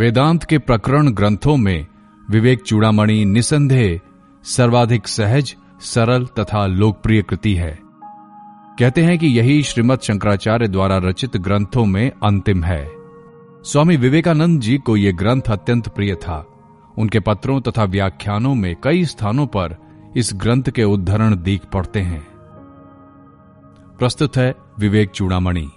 वेदांत के प्रकरण ग्रंथों में विवेक चूड़ामणि निसंदेह, सर्वाधिक सहज, सरल तथा लोकप्रिय कृति है। कहते हैं कि यही श्रीमद शंकराचार्य द्वारा रचित ग्रंथों में अंतिम है। स्वामी विवेकानंद जी को यह ग्रंथ अत्यंत प्रिय था। उनके पत्रों तथा व्याख्यानों में कई स्थानों पर इस ग्रंथ के उद्धरण दीख पड़ते हैं। प्रस्तुत है विवेक चूड़ामणि।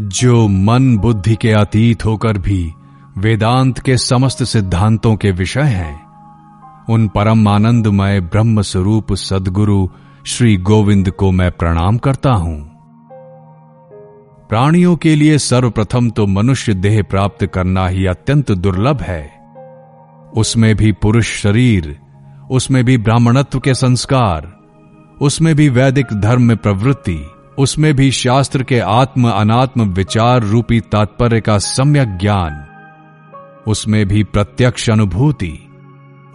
जो मन बुद्धि के अतीत होकर भी वेदांत के समस्त सिद्धांतों के विषय हैं, उन परम आनंदमय ब्रह्म स्वरूप सदगुरु श्री गोविंद को मैं प्रणाम करता हूँ। प्राणियों के लिए सर्वप्रथम तो मनुष्य देह प्राप्त करना ही अत्यंत दुर्लभ है। उसमें भी पुरुष शरीर, उसमें भी ब्राह्मणत्व के संस्कार, उसमें भी वैदिक धर्म में प्रवृत्ति उसमें भी शास्त्र के आत्म अनात्म विचार रूपी तात्पर्य का सम्यक ज्ञान, उसमें भी प्रत्यक्ष अनुभूति,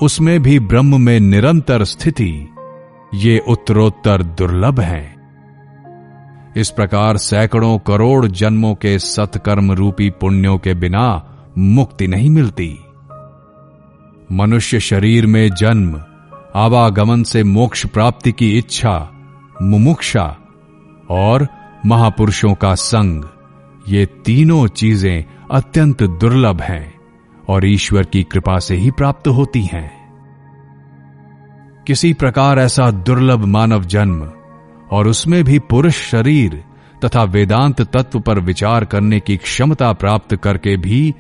उसमें भी ब्रह्म में निरंतर स्थिति, ये उत्तरोत्तर दुर्लभ हैं। इस प्रकार सैकड़ों करोड़ जन्मों के सत्कर्म रूपी पुण्यों के बिना मुक्ति नहीं मिलती। मनुष्य शरीर में जन्म, आवागमन से मोक्ष प्राप्ति की इच्छा, मुमुक्षा और महापुरुषों का संग। ये तीनों चीज़ें अत्यंत दुर्लभ हैं और ईश्वर की कृपा से ही प्राप्त होती हैं। किसी प्रकार ऐसा दुर्लभ मानव जन्म और उसमें भी पुरुष शरीर तथा वेदांत तत्व पर विचार करने की क्षमता प्राप्त करके भी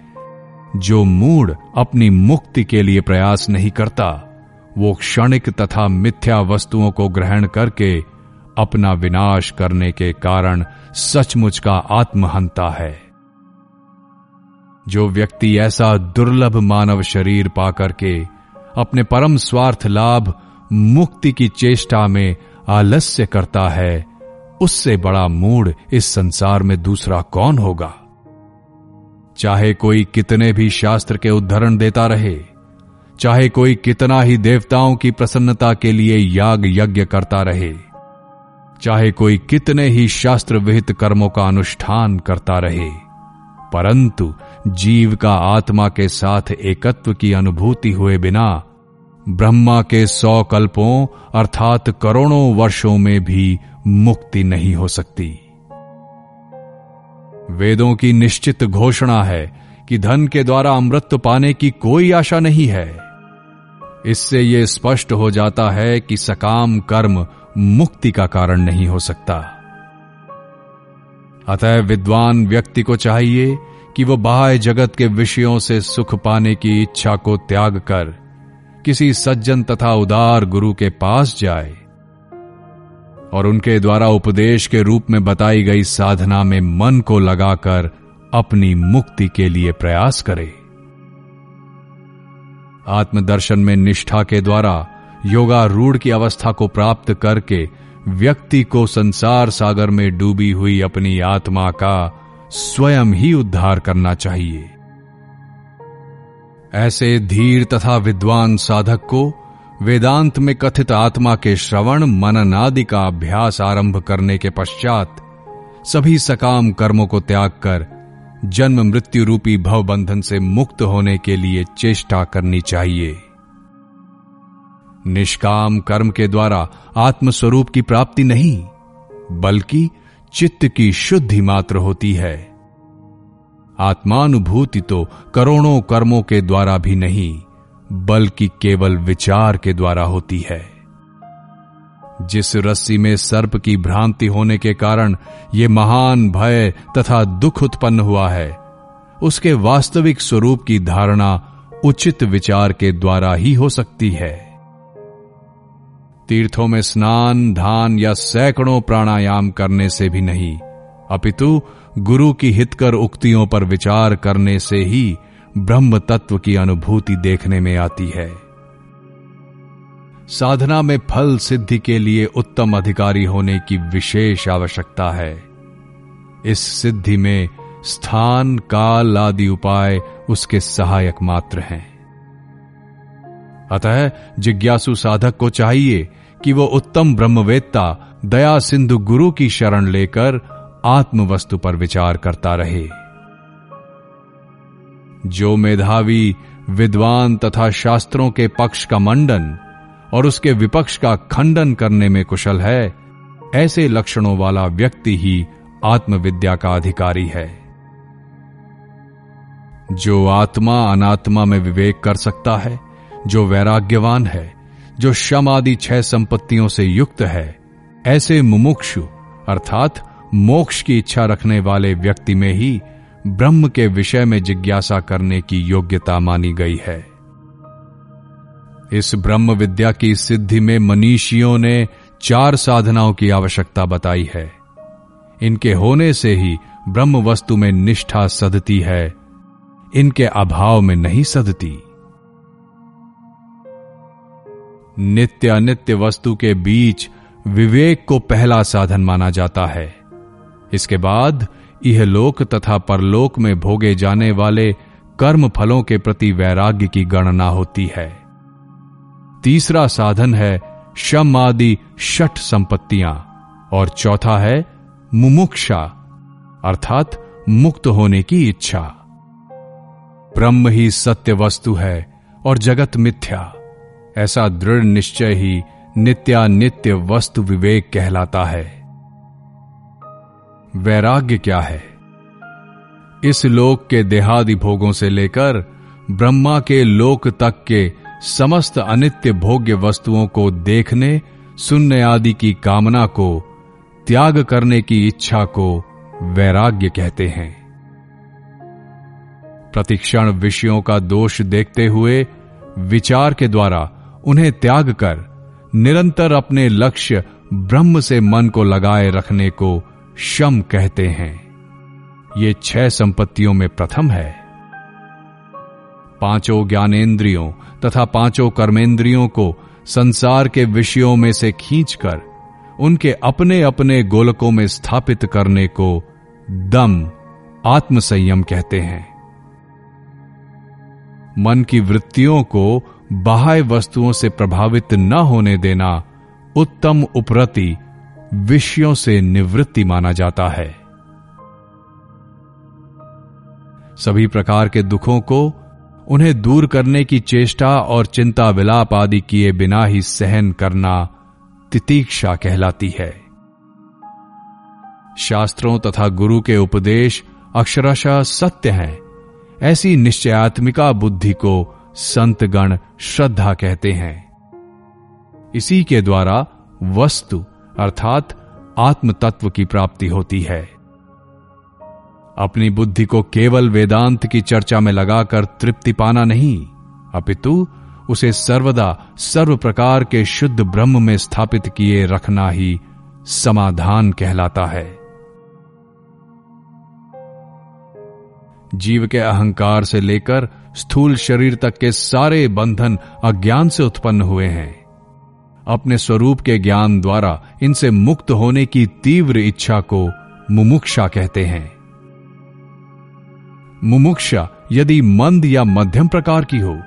जो मूड अपनी मुक्ति के लिए प्रयास नहीं करता, वो क्षणिक तथा मिथ्या वस्तुओं को ग्रहण करके अपना विनाश करने के कारण सचमुच का आत्महंता है। जो व्यक्ति ऐसा दुर्लभ मानव शरीर पाकर के अपने परम स्वार्थ लाभ, मुक्ति की चेष्टा में आलस्य करता है, उससे बड़ा मूड इस संसार में दूसरा कौन होगा? चाहे कोई कितने भी शास्त्र के उद्धरण देता रहे, चाहे कोई कितना ही देवताओं की प्रसन्नता के लिए याग यज्ञ करता रहे चाहे कोई कितने ही शास्त्र विहित कर्मों का अनुष्ठान करता रहे, परंतु जीव का आत्मा के साथ एकत्व की अनुभूति हुए बिना, ब्रह्मा के सौ कल्पों अर्थात करोड़ों वर्षों में भी मुक्ति नहीं हो सकती। वेदों की निश्चित घोषणा है कि धन के द्वारा अमृत पाने की कोई आशा नहीं है। इससे यह स्पष्ट हो जाता है कि सकाम कर्म मुक्ति का कारण नहीं हो सकता। अतः विद्वान व्यक्ति को चाहिए कि वह बाह्य जगत के विषयों से सुख पाने की इच्छा को त्याग कर किसी सज्जन तथा उदार गुरु के पास जाए और उनके द्वारा उपदेश के रूप में बताई गई साधना में मन को लगाकर अपनी मुक्ति के लिए प्रयास करे। आत्मदर्शन में निष्ठा के द्वारा योगारूढ़ की अवस्था को प्राप्त करके व्यक्ति को संसार सागर में डूबी हुई अपनी आत्मा का स्वयं ही उद्धार करना चाहिए। ऐसे धीर तथा विद्वान साधक को वेदांत में कथित आत्मा के श्रवण, मनन आदि का अभ्यास आरंभ करने के पश्चात सभी सकाम कर्मों को त्याग कर जन्म मृत्यु रूपी भव बंधन से मुक्त होने के लिए चेष्टा करनी चाहिए। निष्काम कर्म के द्वारा आत्मस्वरूप की प्राप्ति नहीं, बल्कि चित्त की शुद्धि मात्र होती है। आत्मानुभूति तो करोड़ों कर्मों के द्वारा भी नहीं, बल्कि केवल विचार के द्वारा होती है। जिस रस्सी में सर्प की भ्रांति होने के कारण ये महान भय तथा दुख उत्पन्न हुआ है, उसके वास्तविक स्वरूप की धारणा उचित विचार के द्वारा ही हो सकती है। तीर्थों में स्नान धान या सैकड़ों प्राणायाम करने से भी नहीं। अपितु, गुरु की हितकर उक्तियों पर विचार करने से ही ब्रह्म तत्व की अनुभूति देखने में आती है। साधना में फल सिद्धि के लिए उत्तम अधिकारी होने की विशेष आवश्यकता है। इस सिद्धि में स्थान, काल आदि उपाय उसके सहायक मात्र हैं। अतः जिज्ञासु साधक को चाहिए कि वो उत्तम ब्रह्मवेत्ता, दया सिंधु गुरु की शरण लेकर आत्म वस्तु पर विचार करता रहे। जो मेधावी, विद्वान तथा शास्त्रों के पक्ष का मंडन और उसके विपक्ष का खंडन करने में कुशल है, ऐसे लक्षणों वाला व्यक्ति ही आत्मविद्या का अधिकारी है। जो आत्मा अनात्मा में विवेक कर सकता है, जो वैराग्यवान है जो शम आदि छह संपत्तियों से युक्त है, ऐसे मुमुक्षु, अर्थात मोक्ष की इच्छा रखने वाले व्यक्ति में ही ब्रह्म के विषय में जिज्ञासा करने की योग्यता मानी गई है। इस ब्रह्म विद्या की सिद्धि में मनीषियों ने चार साधनाओं की आवश्यकता बताई है। इनके होने से ही ब्रह्म वस्तु में निष्ठा सदती है, इनके अभाव में नहीं सदती नित्य अनित्य वस्तु के बीच विवेक को पहला साधन माना जाता है। इसके बाद यह लोक तथा परलोक में भोगे जाने वाले कर्म फलों के प्रति वैराग्य की गणना होती है। तीसरा साधन है शम आदि षठ संपत्तियाँ और चौथा है मुमुक्षा, अर्थात मुक्त होने की इच्छा। ब्रह्म ही सत्य वस्तु है और जगत मिथ्या। ऐसा दृढ़ निश्चय ही नित्यानित्य वस्तु विवेक कहलाता है। वैराग्य क्या है? इस लोक के देहादि भोगों से लेकर ब्रह्मा के लोक तक के समस्त अनित्य भोग्य वस्तुओं को देखने, सुनने आदि की कामना को, त्याग करने की इच्छा को वैराग्य कहते हैं। प्रतिक्षण विषयों का दोष देखते हुए विचार के द्वारा उन्हें त्याग कर, निरंतर अपने लक्ष्य ब्रह्म से मन को लगाए रखने को शम कहते हैं। ये छह संपत्तियों में प्रथम है। पाँचों ज्ञानेन्द्रियों तथा पाँचों कर्मेंद्रियों को संसार के विषयों में से खींचकर, उनके अपने अपने गोलकों में स्थापित करने को दम, आत्मसंयम कहते हैं। मन की वृत्तियों को बाह्य वस्तुओं से प्रभावित न होने देना उत्तम उपरति विषयों से निवृत्ति माना जाता है। सभी प्रकार के दुखों को उन्हें दूर करने की चेष्टा और चिंता विलाप आदि किए बिना ही सहन करना तितीक्षा कहलाती है। शास्त्रों तथा गुरु के उपदेश अक्षरशः सत्य हैं। ऐसी निश्चयात्मिका बुद्धि को संतगण श्रद्धा कहते हैं। इसी के द्वारा वस्तु, अर्थात आत्म तत्व की प्राप्ति होती है। अपनी बुद्धि को केवल वेदांत की चर्चा में लगाकर तृप्ति पाना नहीं, अपितु उसे सर्वदा सर्व प्रकार के शुद्ध ब्रह्म में स्थापित किए रखना ही समाधान कहलाता है। जीव के अहंकार से लेकर स्थूल शरीर तक के सारे बंधन अज्ञान से उत्पन्न हुए हैं। अपने स्वरूप के ज्ञान द्वारा इनसे मुक्त होने की तीव्र इच्छा को मुमुक्षा कहते हैं। मुमुक्षा यदि मंद या मध्यम प्रकार की हो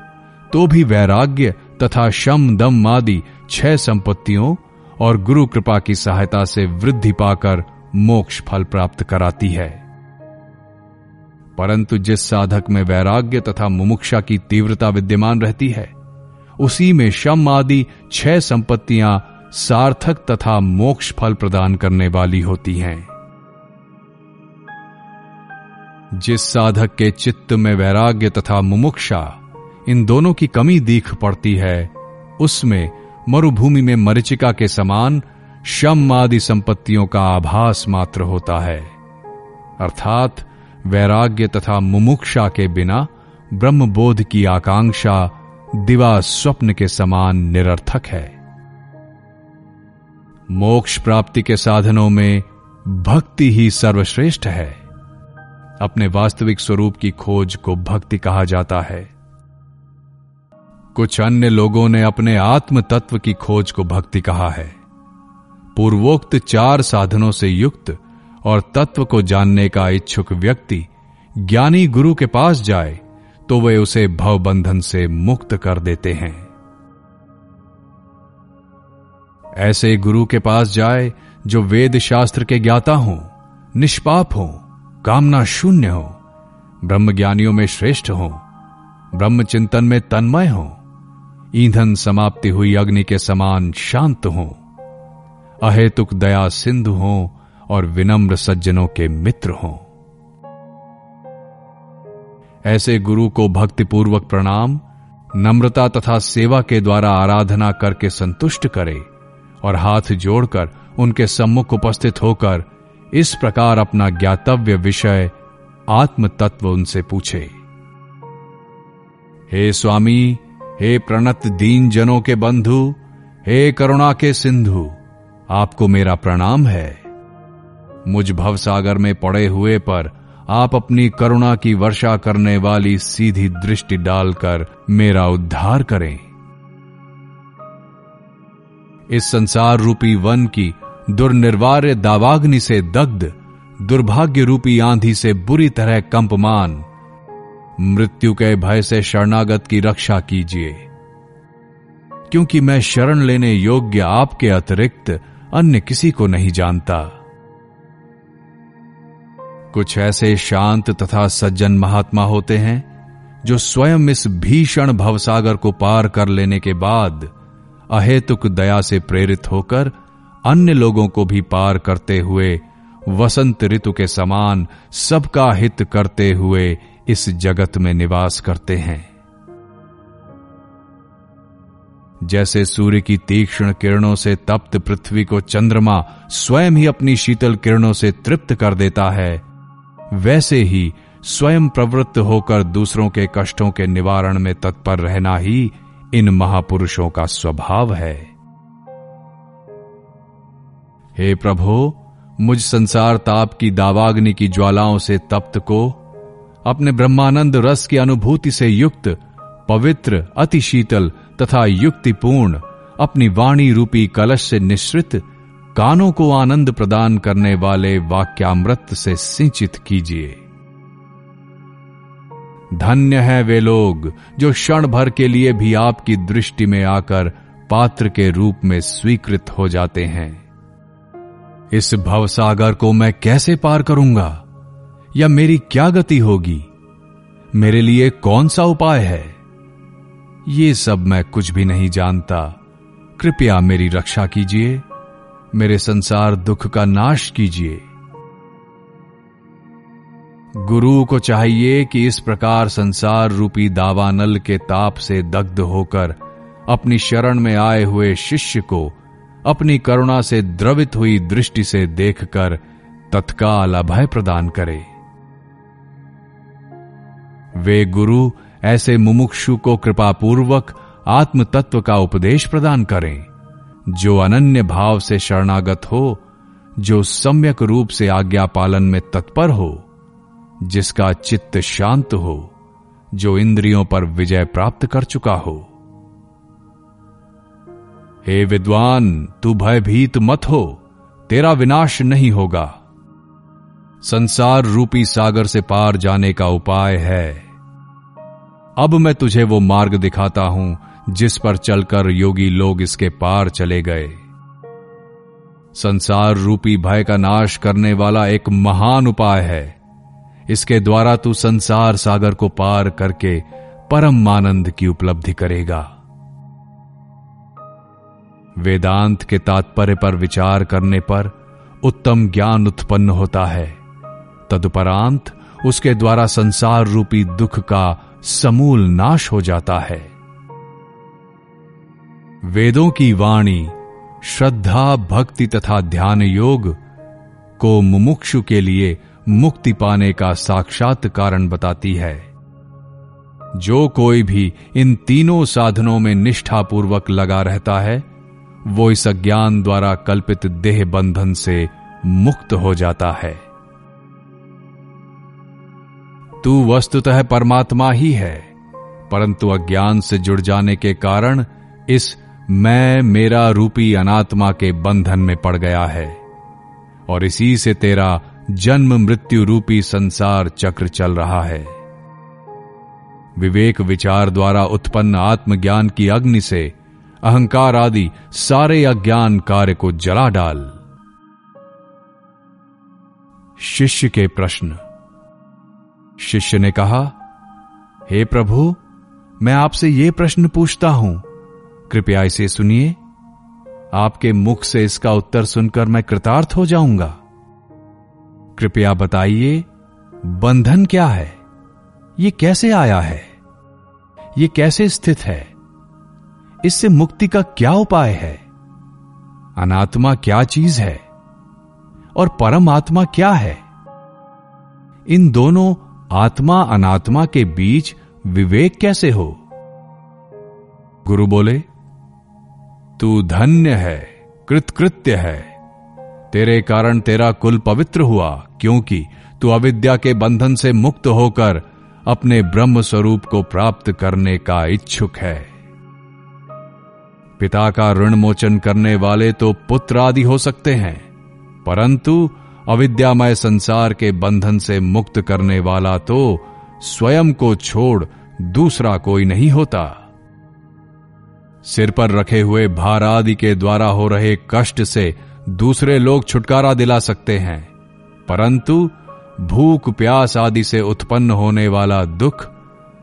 तो भी वैराग्य तथा शम, दम आदि छह संपत्तियों और गुरु कृपा की सहायता से वृद्धि पाकर मोक्ष फल प्राप्त कराती है। परंतु जिस साधक में वैराग्य तथा मुमुक्षा की तीव्रता विद्यमान रहती है, उसी में शम आदि छह संपत्तियाँ सार्थक तथा मोक्ष फल प्रदान करने वाली होती हैं। जिस साधक के चित्त में वैराग्य तथा मुमुक्षा इन दोनों की कमी दीख पड़ती है, उसमें मरुभूमि में मरिचिका के समान शम आदि संपत्तियों का आभास मात्र होता है। अर्थात वैराग्य तथा मुमुक्षा के बिना ब्रह्मबोध की आकांक्षा दिवा स्वप्न के समान निरर्थक है। मोक्ष प्राप्ति के साधनों में भक्ति ही सर्वश्रेष्ठ है। अपने वास्तविक स्वरूप की खोज को भक्ति कहा जाता है। कुछ अन्य लोगों ने अपने आत्म तत्व की खोज को भक्ति कहा है। पूर्वोक्त चार साधनों से युक्त और तत्व को जानने का इच्छुक व्यक्ति ज्ञानी गुरु के पास जाए तो वे उसे भवबंधन से मुक्त कर देते हैं। ऐसे गुरु के पास जाए, जो वेद शास्त्र के ज्ञाता हो, निष्पाप हो, कामना शून्य हो ब्रह्म ज्ञानियों में श्रेष्ठ हो ब्रह्म चिंतन में तन्मय हो, ईंधन समाप्ति हुई अग्नि के समान शांत हो, अहेतुक दया सिंधु हो और विनम्र सज्जनों के मित्र हो। ऐसे गुरु को भक्तिपूर्वक प्रणाम, नम्रता तथा सेवा के द्वारा आराधना करके संतुष्ट करे और हाथ जोड़कर उनके सम्मुख उपस्थित होकर इस प्रकार अपना ज्ञातव्य विषय आत्म तत्व उनसे पूछे। हे स्वामी, हे प्रणत दीन जनों के बंधु, हे करुणा के सिंधु, आपको मेरा प्रणाम है। मुझ भवसागर में पड़े हुए पर आप अपनी करुणा की वर्षा करने वाली सीधी दृष्टि डालकर मेरा उद्धार करें। इस संसार रूपी वन की दुर्निर्वार्य दावाग्नि से दग्ध, दुर्भाग्य रूपी आंधी से बुरी तरह कंपमान, मृत्यु के भय से शरणागत की रक्षा कीजिए। क्योंकि मैं शरण लेने योग्य आपके अतिरिक्त अन्य किसी को नहीं जानता। कुछ ऐसे शांत तथा सज्जन महात्मा होते हैं, जो स्वयं इस भीषण भवसागर को पार कर लेने के बाद अहेतुक दया से प्रेरित होकर अन्य लोगों को भी पार करते हुए, वसंत ऋतु के समान सबका हित करते हुए इस जगत में निवास करते हैं। जैसे सूर्य की तीक्ष्ण किरणों से तप्त पृथ्वी को चंद्रमा स्वयं ही अपनी शीतल किरणों से तृप्त कर देता है वैसे ही स्वयं प्रवृत्त होकर दूसरों के कष्टों के निवारण में तत्पर रहना ही इन महापुरुषों का स्वभाव है। हे प्रभो, मुझ संसार ताप की दावाग्नि की ज्वालाओं से तप्त को, अपने ब्रह्मानंद रस की अनुभूति से युक्त, पवित्र, अति शीतल तथा युक्तिपूर्ण, अपनी वाणी रूपी कलश से निश्रित कानों को आनंद प्रदान करने वाले वाक्यामृत से सिंचित कीजिए। धन्य है वे लोग जो क्षण भर के लिए भी आपकी दृष्टि में आकर पात्र के रूप में स्वीकृत हो जाते हैं। इस भवसागर को मैं कैसे पार करूँगा? या मेरी क्या गति होगी? मेरे लिए कौन सा उपाय है? ये सब मैं कुछ भी नहीं जानता। कृपया मेरी रक्षा कीजिए। मेरे संसार दुख का नाश कीजिए। गुरु को चाहिए कि इस प्रकार संसार रूपी दावानल के ताप से दग्ध होकर अपनी शरण में आए हुए शिष्य को अपनी करुणा से द्रवित हुई दृष्टि से देखकर तत्काल अभय प्रदान करे। वे गुरु ऐसे मुमुक्षु को कृपापूर्वक आत्म तत्व का उपदेश प्रदान करें। जो अनन्य भाव से शरणागत हो, जो सम्यक रूप से आज्ञा पालन में तत्पर हो, जिसका चित्त शांत हो, जो इंद्रियों पर विजय प्राप्त कर चुका हो। हे विद्वान, तू भयभीत मत हो, तेरा विनाश नहीं होगा। संसार रूपी सागर से पार जाने का उपाय है। अब मैं तुझे वो मार्ग दिखाता हूँ जिस पर चलकर योगी लोग इसके पार चले गए। संसार रूपी भय का नाश करने वाला एक महान उपाय है। इसके द्वारा तू संसार सागर को पार करके परम आनंद की उपलब्धि करेगा। वेदांत के तात्पर्य पर विचार करने पर उत्तम ज्ञान उत्पन्न होता है। तदुपरांत उसके द्वारा संसार रूपी दुख का समूल नाश हो जाता है। वेदों की वाणी, श्रद्धा, भक्ति तथा ध्यान योग को मुमुक्षु के लिए मुक्ति पाने का साक्षात कारण बताती है। जो कोई भी इन तीनों साधनों में निष्ठापूर्वक लगा रहता है, वो इस अज्ञान द्वारा कल्पित देह बंधन से मुक्त हो जाता है। तू वस्तुतः परमात्मा ही है, परंतु अज्ञान से जुड़ जाने के कारण इस मैं मेरा रूपी अनात्मा के बंधन में पड़ गया है, और इसी से तेरा जन्म मृत्यु रूपी संसार चक्र चल रहा है। विवेक विचार द्वारा उत्पन्न आत्मज्ञान की अग्नि से अहंकार आदि सारे अज्ञान कार्य को जला डाल। शिष्य के प्रश्न। शिष्य ने कहा, हे प्रभु, मैं आपसे ये प्रश्न पूछता हूँ कृपया इसे सुनिए। आपके मुख से इसका उत्तर सुनकर मैं कृतार्थ हो जाऊँगा। कृपया बताइए, बंधन क्या है? ये कैसे आया है? ये कैसे स्थित है? इससे मुक्ति का क्या उपाय है? अनात्मा क्या चीज़ है? और परम आत्मा क्या है? इन दोनों आत्मा अनात्मा के बीच विवेक कैसे हो? गुरु बोले तू धन्य है, कृतकृत्य है। तेरे कारण तेरा कुल पवित्र हुआ, क्योंकि तू अविद्या के बंधन से मुक्त होकर अपने ब्रह्म स्वरूप को प्राप्त करने का इच्छुक है। पिता का ऋण मोचन करने वाले तो पुत्र आदि हो सकते हैं, परंतु अविद्यामय संसार के बंधन से मुक्त करने वाला तो स्वयं को छोड़ दूसरा कोई नहीं होता। सिर पर रखे हुए भार आदि के द्वारा हो रहे कष्ट से दूसरे लोग छुटकारा दिला सकते हैं। परंतु भूख प्यास आदि से उत्पन्न होने वाला दुख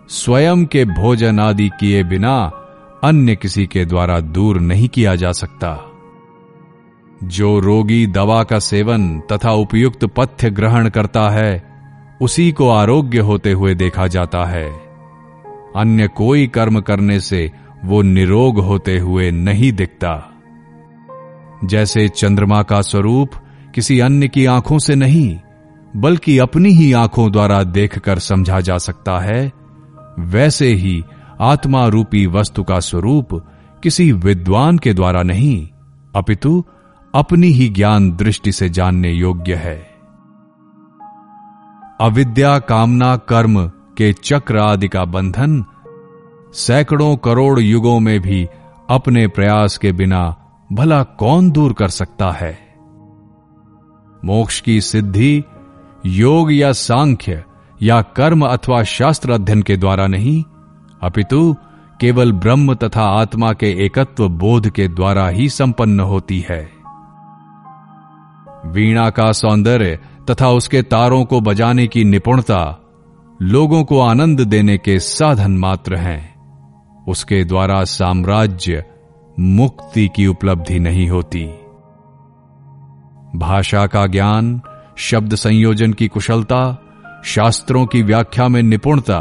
स्वयं के भोजन आदि किए बिना अन्य किसी के द्वारा दूर नहीं किया जा सकता। जो रोगी दवा का सेवन तथा उपयुक्त पथ्य ग्रहण करता है, उसी को आरोग्य होते हुए देखा जाता है। अन्य कोई कर्म करने से वो निरोग होते हुए नहीं दिखता। जैसे चंद्रमा का स्वरूप किसी अन्य की आँखों से नहीं, बल्कि अपनी ही आँखों द्वारा देखकर समझा जा सकता है, वैसे ही आत्मा रूपी वस्तु का स्वरूप किसी विद्वान के द्वारा नहीं, अपितु अपनी ही ज्ञान दृष्टि से जानने योग्य है। अविद्या कामना कर्म के चक्र आदि का बंधन सैकड़ों करोड़ युगों में भी अपने प्रयास के बिना भला कौन दूर कर सकता है? मोक्ष की सिद्धि योग या सांख्य या कर्म अथवा शास्त्र अध्ययन के द्वारा नहीं, अपितु केवल ब्रह्म तथा आत्मा के एकत्व बोध के द्वारा ही संपन्न होती है। वीणा का सौंदर्य तथा उसके तारों को बजाने की निपुणता लोगों को आनंद देने के साधन मात्र हैं। उसके द्वारा साम्राज्य मुक्ति की उपलब्धि नहीं होती। भाषा का ज्ञान, शब्द संयोजन की कुशलता, शास्त्रों की व्याख्या में निपुणता,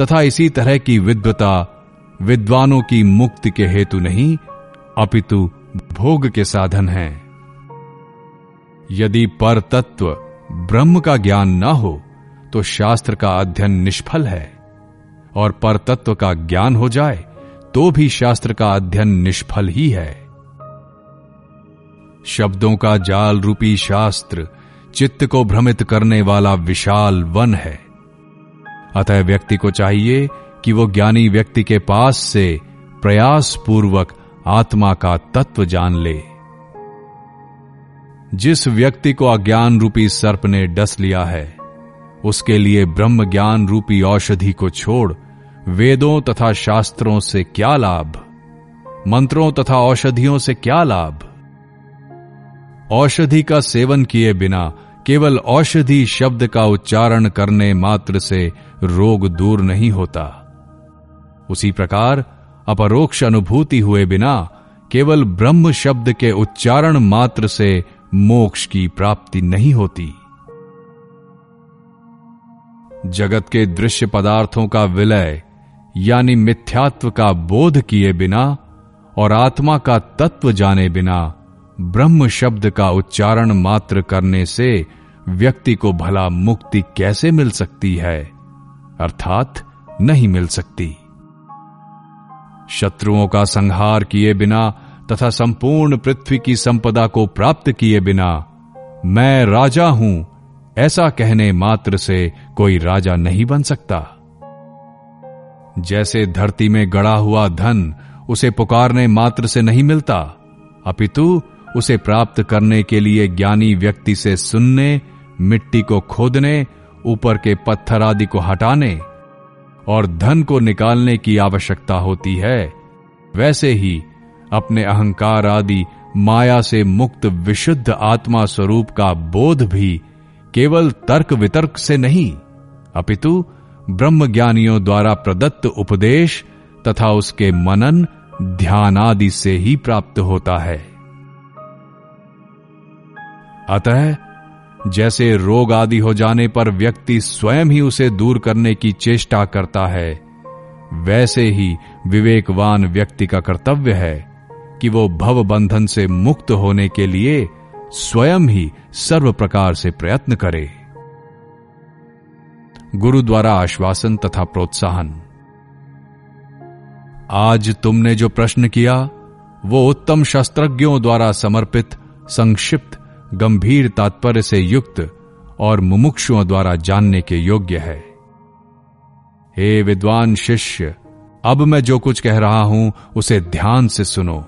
तथा इसी तरह की विद्वता, विद्वानों की मुक्ति के हेतु नहीं, अपितु भोग के साधन हैं। यदि पर तत्व ब्रह्म का ज्ञान न हो तो शास्त्र का अध्ययन निष्फल है। और पर तत्व का ज्ञान हो जाए तो भी शास्त्र का अध्ययन निष्फल ही है। शब्दों का जाल रूपी शास्त्र चित्त को भ्रमित करने वाला विशाल वन है। अतः व्यक्ति को चाहिए कि वो ज्ञानी व्यक्ति के पास से प्रयास पूर्वक आत्मा का तत्व जान ले। जिस व्यक्ति को अज्ञान रूपी सर्प ने डस लिया है, उसके लिए ब्रह्म ज्ञान रूपी औषधि को छोड़ वेदों तथा शास्त्रों से क्या लाभ? मंत्रों तथा औषधियों से क्या लाभ? औषधि का सेवन किए बिना केवल औषधि शब्द का उच्चारण करने मात्र से रोग दूर नहीं होता। उसी प्रकार अपरोक्ष अनुभूति हुए बिना केवल ब्रह्म शब्द के उच्चारण मात्र से मोक्ष की प्राप्ति नहीं होती। जगत के दृश्य पदार्थों का विलय यानी मिथ्यात्व का बोध किए बिना और आत्मा का तत्व जाने बिना ब्रह्म शब्द का उच्चारण मात्र करने से व्यक्ति को भला मुक्ति कैसे मिल सकती है? अर्थात नहीं मिल सकती। शत्रुओं का संहार किए बिना तथा संपूर्ण पृथ्वी की संपदा को प्राप्त किए बिना मैं राजा हूँ, ऐसा कहने मात्र से कोई राजा नहीं बन सकता। जैसे धरती में गड़ा हुआ धन उसे पुकारने मात्र से नहीं मिलता, अपितु उसे प्राप्त करने के लिए ज्ञानी व्यक्ति से सुनने, मिट्टी को खोदने, ऊपर के पत्थर आदि को हटाने और धन को निकालने की आवश्यकता होती है, वैसे ही अपने अहंकार आदि माया से मुक्त विशुद्ध आत्मा स्वरूप का बोध भी केवल तर्क वितर्क से नहीं, अपितु ब्रह्म ज्ञानियों द्वारा प्रदत्त उपदेश तथा उसके मनन ध्यान आदि से ही प्राप्त होता है। अतः, जैसे रोग आदि हो जाने पर व्यक्ति स्वयं ही उसे दूर करने की चेष्टा करता है, वैसे ही विवेकवान व्यक्ति का कर्तव्य है कि वो भव बंधन से मुक्त होने के लिए स्वयं ही सर्व प्रकार से प्रयत्न करे। गुरु द्वारा आश्वासन तथा प्रोत्साहन। आज तुमने जो प्रश्न किया, वो उत्तम शस्त्रज्ञों द्वारा समर्पित, संक्षिप्त, गंभीर तात्पर्य से युक्त और मुमुक्षुओं द्वारा जानने के योग्य है। हे विद्वान शिष्य, अब मैं जो कुछ कह रहा हूँ, उसे ध्यान से सुनो,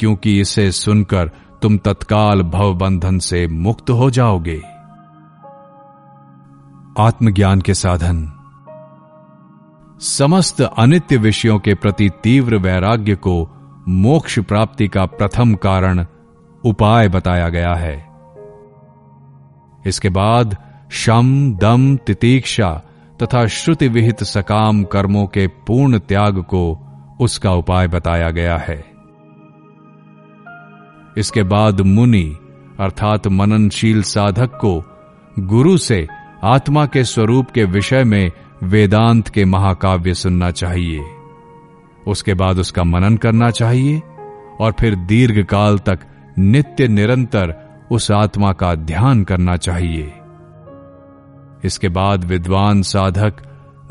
क्योंकि इसे सुनकर तुम तत्काल भवबंधन से मुक्त हो जाओगे। आत्मज्ञान के साधन। समस्त अनित्य विषयों के प्रति तीव्र वैराग्य को मोक्ष प्राप्ति का प्रथम कारण उपाय बताया गया है। इसके बाद शम, दम, तितीक्षा तथा श्रुति विहित सकाम कर्मों के पूर्ण त्याग को उसका उपाय बताया गया है। इसके बाद मुनि, अर्थात मननशील साधक को गुरु से आत्मा के स्वरूप के विषय में वेदांत के महाकाव्य सुनना चाहिए। उसके बाद उसका मनन करना चाहिए और फिर दीर्घ काल तक नित्य निरंतर उस आत्मा का ध्यान करना चाहिए। इसके बाद विद्वान साधक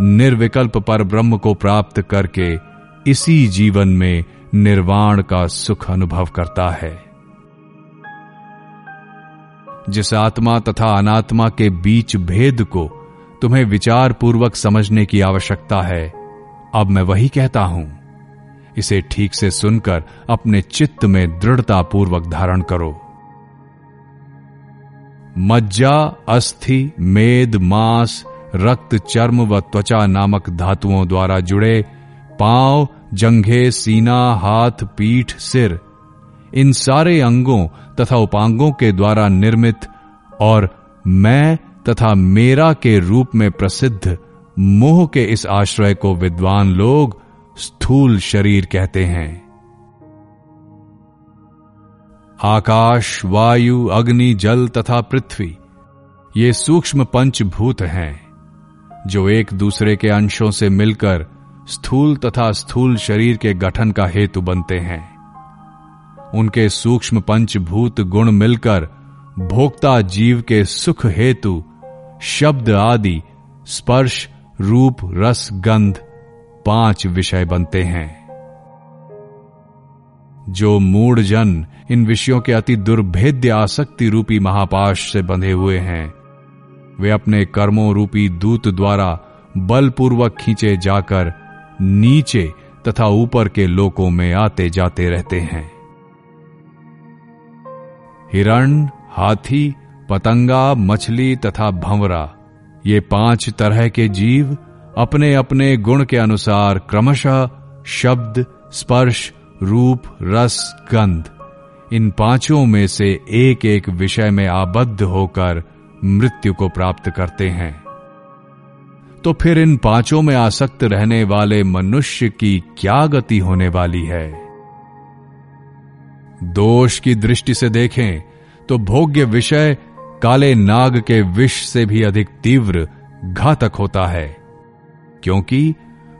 निर्विकल्प पर ब्रह्म को प्राप्त करके इसी जीवन में निर्वाण का सुख अनुभव करता है। जिस आत्मा तथा अनात्मा के बीच भेद को तुम्हें विचार पूर्वक समझने की आवश्यकता है। अब मैं वही कहता हूँ। इसे ठीक से सुनकर अपने चित्त में दृढ़ता पूर्वक धारण करो। मज्जा, अस्थि, मेद, मांस, रक्त, चर्म व त्वचा नामक धातुओं द्वारा जुड़े पाँव, जंघे, सीना, हाथ, पीठ, सिर इन सारे अंगों तथा उपांगों के द्वारा निर्मित और मैं तथा मेरा के रूप में प्रसिद्ध मोह के इस आश्रय को विद्वान लोग स्थूल शरीर कहते हैं। आकाश, वायु, अग्नि, जल तथा पृथ्वी, ये सूक्ष्म पंचभूत हैं, जो एक दूसरे के अंशों से मिलकर स्थूल तथा स्थूल शरीर के गठन का हेतु बनते हैं। उनके सूक्ष्म पंचभूत गुण मिलकर भोक्ता जीव के सुख हेतु शब्द आदि, स्पर्श, रूप, रस, गंध पाँच विषय बनते हैं। जो मूड जन इन विषयों के अति दुर्भेद्य आसक्ति रूपी महापाश से बंधे हुए हैं, वे अपने कर्मों रूपी दूत द्वारा बलपूर्वक खींचे जाकर नीचे तथा ऊपर के लोकों में आते जाते रहते हैं। हिरण, हाथी, पतंगा, मछली तथा भंवरा। ये पाँच तरह के जीव अपने अपने गुण के अनुसार क्रमशः शब्द, स्पर्श, रूप, रस, गंध। इन पाँचों में से एक एक विषय में आबद्ध होकर मृत्यु को प्राप्त करते हैं। तो फिर इन पाँचों में आसक्त रहने वाले मनुष्य की क्या गति होने वाली है? दोष की दृष्टि से देखें तो भोग्य विषय काले नाग के विष से भी अधिक तीव्र, घातक होता है। क्योंकि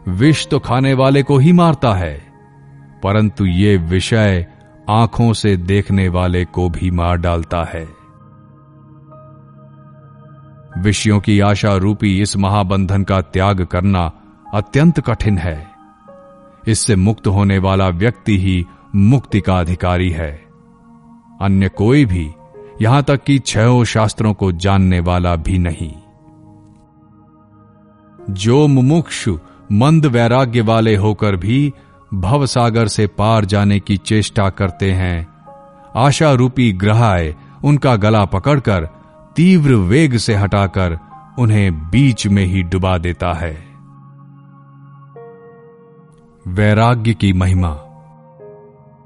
विष तो खाने वाले को ही मारता है, परंतु ये विषय आँखों से देखने वाले को भी मार डालता है। विषयों की आशा रूपी इस महाबंधन का त्याग करना अत्यंत कठिन है। इससे मुक्त होने वाला व्यक्ति ही मुक्ति का अधिकारी है। अन्य कोई भी यहाँ तक कि छह शास्त्रों को जानने वाला भी नहीं। जो मुमुक्षु मंद वैराग्य वाले होकर भी भवसागर से पार जाने की चेष्टा करते हैं आशा रूपी ग्रहाय उनका गला पकड़कर तीव्र वेग से हटाकर उन्हें बीच में ही डुबा देता है। वैराग्य की महिमा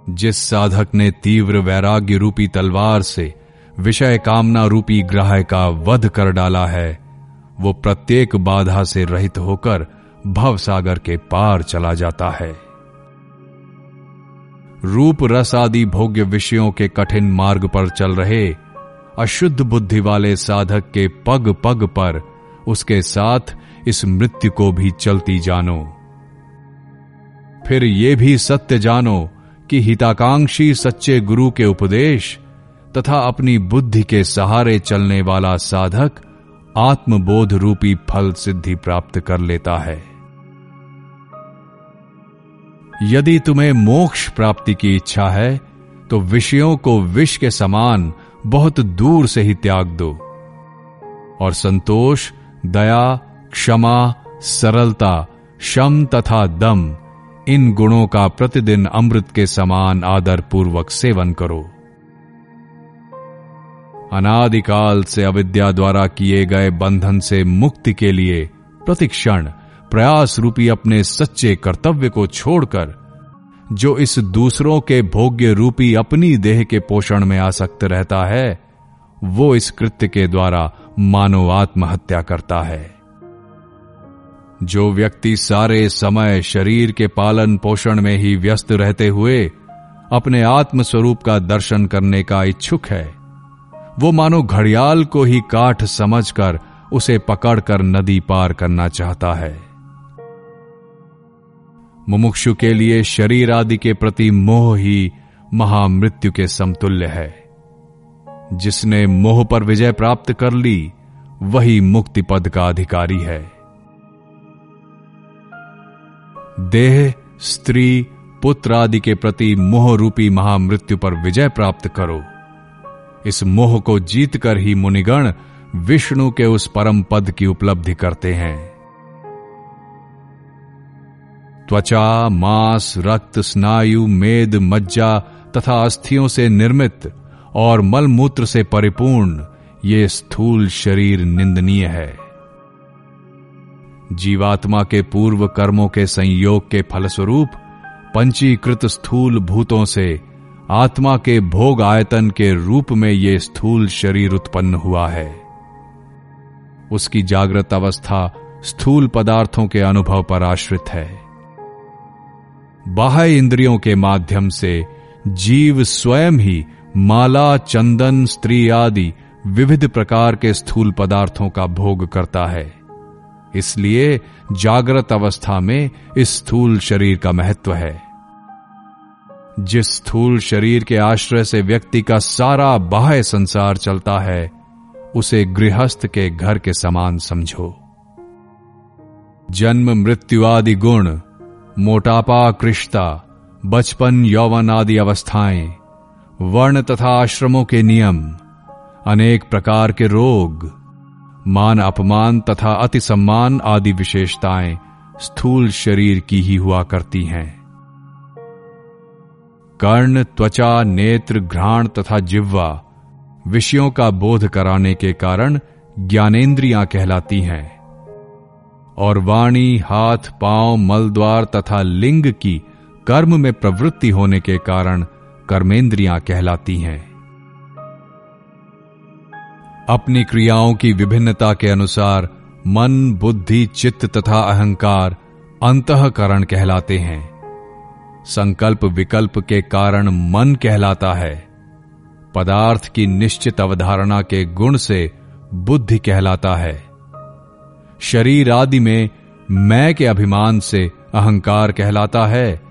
जिस साधक ने तीव्र वैराग्य रूपी तलवार से विषय कामना रूपी ग्रह का वध कर डाला है, वो प्रत्येक बाधा से रहित होकर भव सागर के पार चला जाता है। रूप रस आदि भोग्य विषयों के कठिन मार्ग पर चल रहे अशुद्ध बुद्धि वाले साधक के पग पग पर उसके साथ इस मृत्यु को भी चलती जानो। फिर ये भी सत्य जानो कि हिताकांक्षी सच्चे गुरु के उपदेश तथा अपनी बुद्धि के सहारे चलने वाला साधक आत्मबोध रूपी फल सिद्धि प्राप्त कर लेता है। यदि तुम्हें मोक्ष प्राप्ति की इच्छा है तो विषयों को विष के समान बहुत दूर से ही त्याग दो। और संतोष, दया, क्षमा, सरलता, शम तथा दम इन गुणों का प्रतिदिन अमृत के समान आदर पूर्वक सेवन करो। अनादिकाल से अविद्या द्वारा किए गए बंधन से मुक्ति के लिए प्रतिक्षण, प्रयास रूपी अपने सच्चे कर्तव्य को छोड़कर, जो इस दूसरों के भोग्य रूपी अपनी देह के पोषण में आसक्त रहता है, वो इस कृत्य के द्वारा मानव आत्महत्या करता है। जो व्यक्ति सारे समय शरीर के पालन पोषण में ही व्यस्त रहते हुए अपने आत्म स्वरूप का दर्शन करने का इच्छुक है। वो मानो घड़ियाल को ही काठ समझकर उसे पकड़कर नदी पार करना चाहता है। मुमुक्षु के लिए शरीर आदि के प्रति मोह ही महामृत्यु के समतुल्य है। जिसने मोह पर विजय प्राप्त कर ली, वही मुक्ति पद का अधिकारी है। देह, स्त्री, पुत्र आदि के प्रति मोह रूपी महामृत्यु पर विजय प्राप्त करो। इस मोह को जीतकर ही मुनिगण विष्णु के उस परम पद की उपलब्धि करते हैं। त्वचा, मांस, रक्त, स्नायु, मेद, मज्जा तथा अस्थियों से निर्मित और मलमूत्र से परिपूर्ण ये स्थूल शरीर निंदनीय है। जीवात्मा के पूर्व कर्मों के संयोग के फलस्वरूप पंचीकृत स्थूल भूतों से आत्मा के भोग आयतन के रूप में ये स्थूल शरीर उत्पन्न हुआ है। उसकी जागृत अवस्था स्थूल पदार्थों के अनुभव पर आश्रित है। बाह्य इंद्रियों के माध्यम से जीव स्वयं ही माला, चंदन, स्त्री आदि विविध प्रकार के स्थूल पदार्थों का भोग करता है। इसलिए जागृत अवस्था में इस स्थूल शरीर का महत्व है। जिस स्थूल शरीर के आश्रय से व्यक्ति का सारा बाह्य संसार चलता है, उसे गृहस्थ के घर के समान समझो। जन्म, मृत्यु आदि गुण, मोटापा कृष्ता बचपन, यौवन आदि अवस्थाएँ, वर्ण तथा आश्रमों के नियम, अनेक प्रकार के रोग मान अपमान तथा अति सम्मान आदि विशेषताएँ स्थूल शरीर की ही हुआ करती हैं। कर्ण, त्वचा, नेत्र, घ्राण तथा जिह्वा विषयों का बोध कराने के कारण ज्ञानेन्द्रियाँ कहलाती हैं। और वाणी, हाथ, पाँव, मलद्वार तथा लिंग की कर्म में प्रवृत्ति होने के कारण कर्मेंद्रियाँ कहलाती हैं। अपनी क्रियाओं की विभिन्नता के अनुसार मन, बुद्धि, चित्त तथा अहंकार अंतकरण कहलाते हैं। संकल्प विकल्प के कारण मन कहलाता है। पदार्थ की निश्चित अवधारणा के गुण से बुद्धि कहलाता है। शरीर आदि में मैं के अभिमान से अहंकार कहलाता है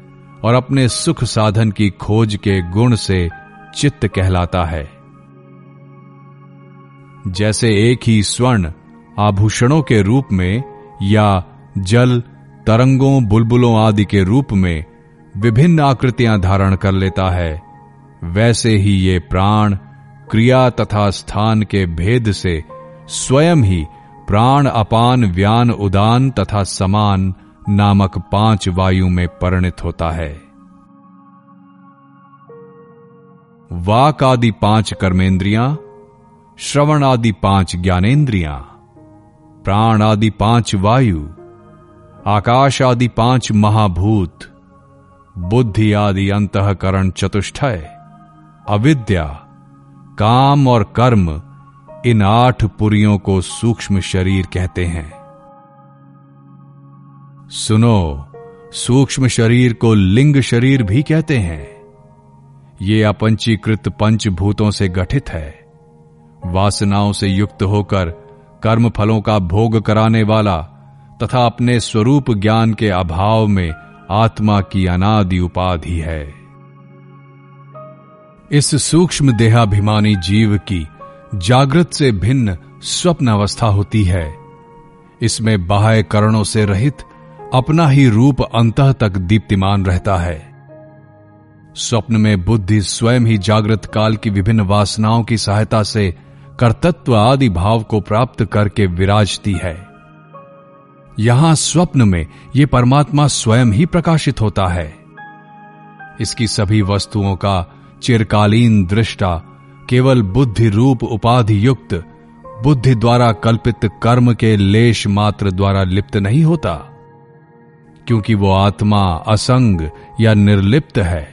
और अपने सुख साधन की खोज के गुण से चित्त कहलाता है। जैसे एक ही स्वर्ण आभूषणों के रूप में या जल, तरंगों, बुलबुलों आदि के रूप में विभिन्न आकृतियाँ धारण कर लेता है, वैसे ही ये प्राण क्रिया तथा स्थान के भेद से स्वयं ही प्राण अपान व्यान उदान तथा समान नामक पाँच वायु में परिणित होता है। वाक आदि पाँच कर्मेंद्रियाँ श्रवण आदि पाँच ज्ञानेन्द्रियाँ प्राण आदि पाँच वायु आकाश आदि पाँच महाभूत बुद्धि आदि अंतकरण चतुष्टय, अविद्या, काम और कर्म इन आठ पुरियों को सूक्ष्म शरीर कहते हैं। सुनो, सूक्ष्म शरीर को लिंग शरीर भी कहते हैं। ये अपंचीकृत पंचभूतों से गठित है। वासनाओं से युक्त होकर कर्म फलों का भोग कराने वाला तथा अपने स्वरूप ज्ञान के अभाव में आत्मा की अनादि उपाधि है। इस सूक्ष्म देहाभिमानी जीव की जागृत से भिन्न स्वप्न अवस्था होती है। इसमें बाह्य करणों से रहित अपना ही रूप अंत तक दीप्तिमान रहता है। स्वप्न में बुद्धि स्वयं ही जागृत काल की विभिन्न वासनाओं की सहायता से कर्तत्व आदि भाव को प्राप्त करके विराजती है। यहाँ स्वप्न में ये परमात्मा स्वयं ही प्रकाशित होता है। इसकी सभी वस्तुओं का चिरकालीन दृष्टा, केवल बुद्धि रूप उपाधि युक्त बुद्धि द्वारा कल्पित कर्म के लेश मात्र द्वारा लिप्त नहीं होता, क्योंकि वो आत्मा असंग या निर्लिप्त है।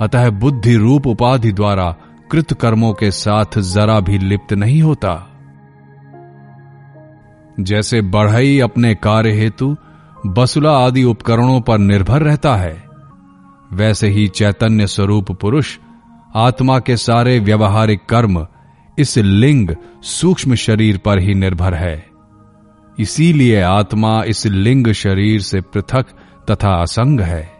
अतः बुद्धि रूप उपाधि द्वारा कृत कर्मों के साथ जरा भी लिप्त नहीं होता। जैसे बढ़ई अपने कार्य हेतु बसुला आदि उपकरणों पर निर्भर रहता है, वैसे ही चैतन्य स्वरूप पुरुष आत्मा के सारे व्यवहारिक कर्म इस लिंग सूक्ष्म शरीर पर ही निर्भर है। इसीलिए आत्मा इस लिंग शरीर से पृथक तथा असंग है।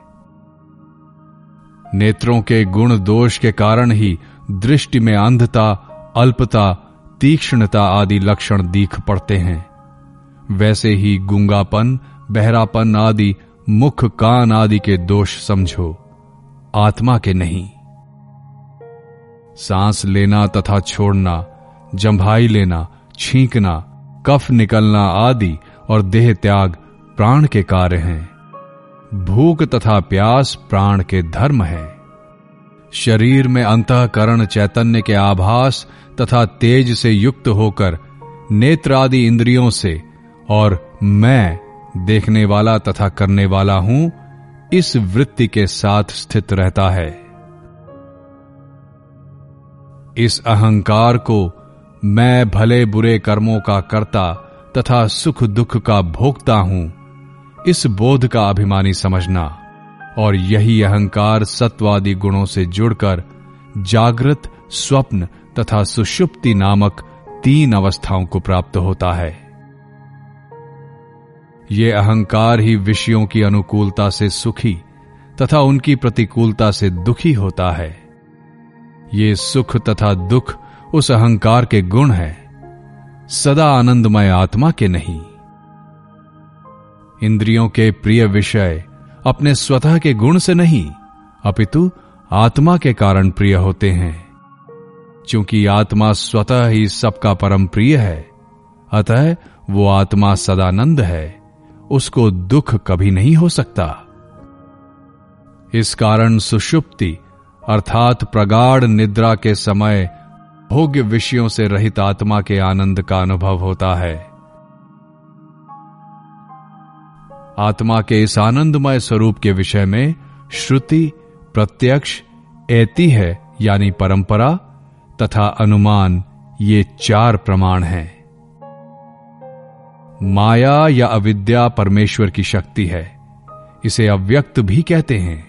नेत्रों के गुण दोष के कारण ही दृष्टि में अंधता, अल्पता, तीक्ष्णता आदि लक्षण दिख पड़ते हैं। वैसे ही गुंगापन, बहरापन आदि, मुख कान आदि के दोष समझो। आत्मा के नहीं। सांस लेना तथा छोड़ना, जंभाई लेना, छींकना, कफ निकलना आदि और देह त्याग प्राण के कार्य हैं। भूख तथा प्यास प्राण के धर्म है। शरीर में अंतकरण चैतन्य के आभास तथा तेज से युक्त होकर नेत्र आदि इंद्रियों से और मैं देखने वाला तथा करने वाला हूँ, इस वृत्ति के साथ स्थित रहता है। इस अहंकार को मैं भले बुरे कर्मों का करता तथा सुख दुख का भोगता हूँ, इस बोध का अभिमानी समझना। और यही अहंकार सत्वादि गुणों से जुड़कर जागृत, स्वप्न तथा सुषुप्ति नामक तीन अवस्थाओं को प्राप्त होता है। ये अहंकार ही विषयों की अनुकूलता से सुखी तथा उनकी प्रतिकूलता से दुखी होता है। ये सुख तथा दुख उस अहंकार के गुण है। सदा आनंदमय आत्मा के नहीं। इंद्रियों के प्रिय विषय अपने स्वतः के गुण से नहीं, अपितु आत्मा के कारण प्रिय होते हैं। क्योंकि आत्मा स्वतः ही सबका परम प्रिय है, अतः वो आत्मा सदानंद है, उसको दुख कभी नहीं हो सकता। इस कारण सुषुप्ति, अर्थात प्रगाढ़ निद्रा के समय, भोग्य विषयों से रहित आत्मा के आनंद का अनुभव होता है। आत्मा के इस आनंदमय स्वरूप के विषय में श्रुति, प्रत्यक्ष, ऐति है, यानी परंपरा, तथा अनुमान ये चार प्रमाण हैं। माया या अविद्या परमेश्वर की शक्ति है, इसे अव्यक्त भी कहते हैं।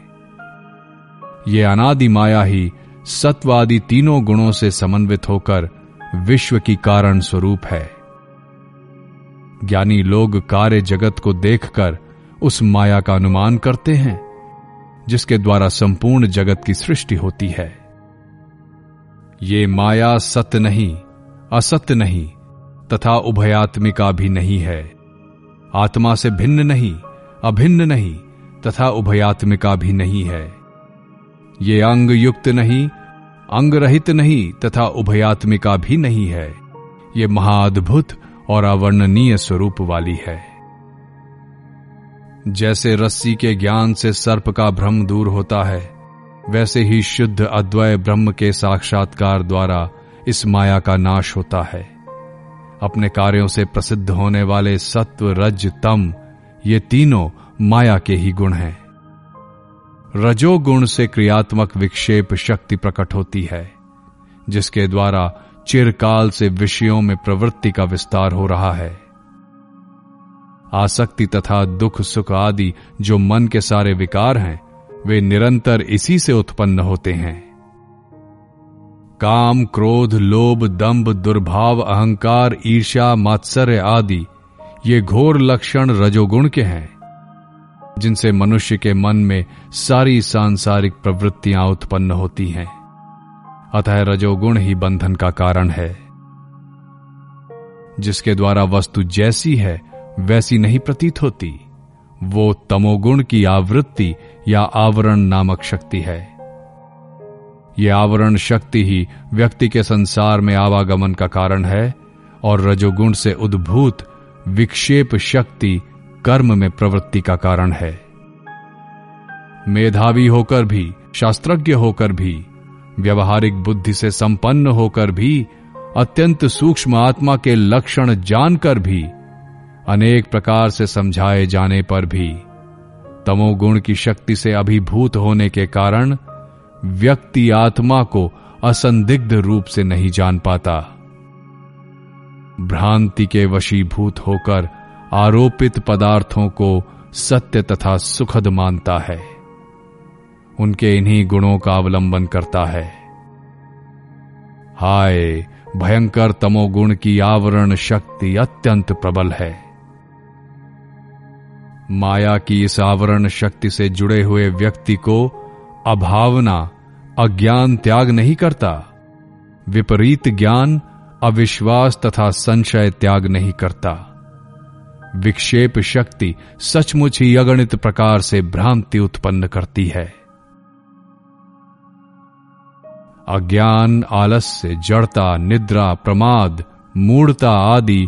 ये अनादि माया ही सत्वादि तीनों गुणों से समन्वित होकर विश्व की कारण स्वरूप है। ज्ञानी लोग कार्य जगत को देखकर उस माया का अनुमान करते हैं, जिसके द्वारा संपूर्ण जगत की सृष्टि होती है। ये माया सत्य नहीं असत्य नहीं, तथा उभयात्मिका भी नहीं है। आत्मा से भिन्न नहीं, अभिन्न नहीं, तथा उभयात्मिका भी नहीं है। ये अंग युक्त नहीं, अंग रहित नहीं, तथा उभयात्मिका भी नहीं है। ये महाअद्भुत और अवर्णनीय स्वरूप वाली है। जैसे रस्सी के ज्ञान से सर्प का भ्रम दूर होता है, वैसे ही शुद्ध अद्वय ब्रह्म के साक्षात्कार द्वारा इस माया का नाश होता है। अपने कार्यों से प्रसिद्ध होने वाले सत्व, रज, तम, ये तीनों माया के ही गुण हैं। रजोगुण से क्रियात्मक विक्षेप शक्ति प्रकट होती है, जिसके द्वारा चिरकाल से विषयों में प्रवृत्ति का विस्तार हो रहा है। आसक्ति तथा दुख सुख आदि जो मन के सारे विकार हैं, वे निरंतर इसी से उत्पन्न होते हैं। काम, क्रोध, लोभ, दंभ, दुर्भाव, अहंकार, ईर्ष्या, मात्सर्य आदि, ये घोर लक्षण रजोगुण के हैं, जिनसे मनुष्य के मन में सारी सांसारिक प्रवृत्तियाँ उत्पन्न होती हैं। अतः रजोगुण ही बंधन का कारण है, जिसके द्वारा वस्तु जैसी है वैसी नहीं प्रतीत होती। वो तमोगुण की आवृत्ति या आवरण नामक शक्ति है। यह आवरण शक्ति ही व्यक्ति के संसार में आवागमन का कारण है और रजोगुण से उद्भूत विक्षेप शक्ति कर्म में प्रवृत्ति का कारण है। मेधावी होकर भी, शास्त्रज्ञ होकर भी, व्यवहारिक बुद्धि से संपन्न होकर भी, अत्यंत सूक्ष्म आत्मा के लक्षण जानकर भी अनेक प्रकार से समझाए जाने पर भी तमोगुण की शक्ति से अभिभूत होने के कारण, व्यक्ति आत्मा को असंदिग्ध रूप से नहीं जान पाता। भ्रांति के वशीभूत होकर आरोपित पदार्थों को सत्य तथा सुखद मानता है। उनके इन्हीं गुणों का अवलंबन करता है। हाय, भयंकर तमोगुण की आवरण शक्ति अत्यंत प्रबल है। माया की इस आवरण शक्ति से जुड़े हुए व्यक्ति को अभावना, अज्ञान त्याग नहीं करता। विपरीत ज्ञान, अविश्वास तथा संशय त्याग नहीं करता। विक्षेप शक्ति सचमुच ही अगणित प्रकार से भ्रांति उत्पन्न करती है। अज्ञान, आलस्य, जड़ता, निद्रा, प्रमाद, मूढ़ता आदि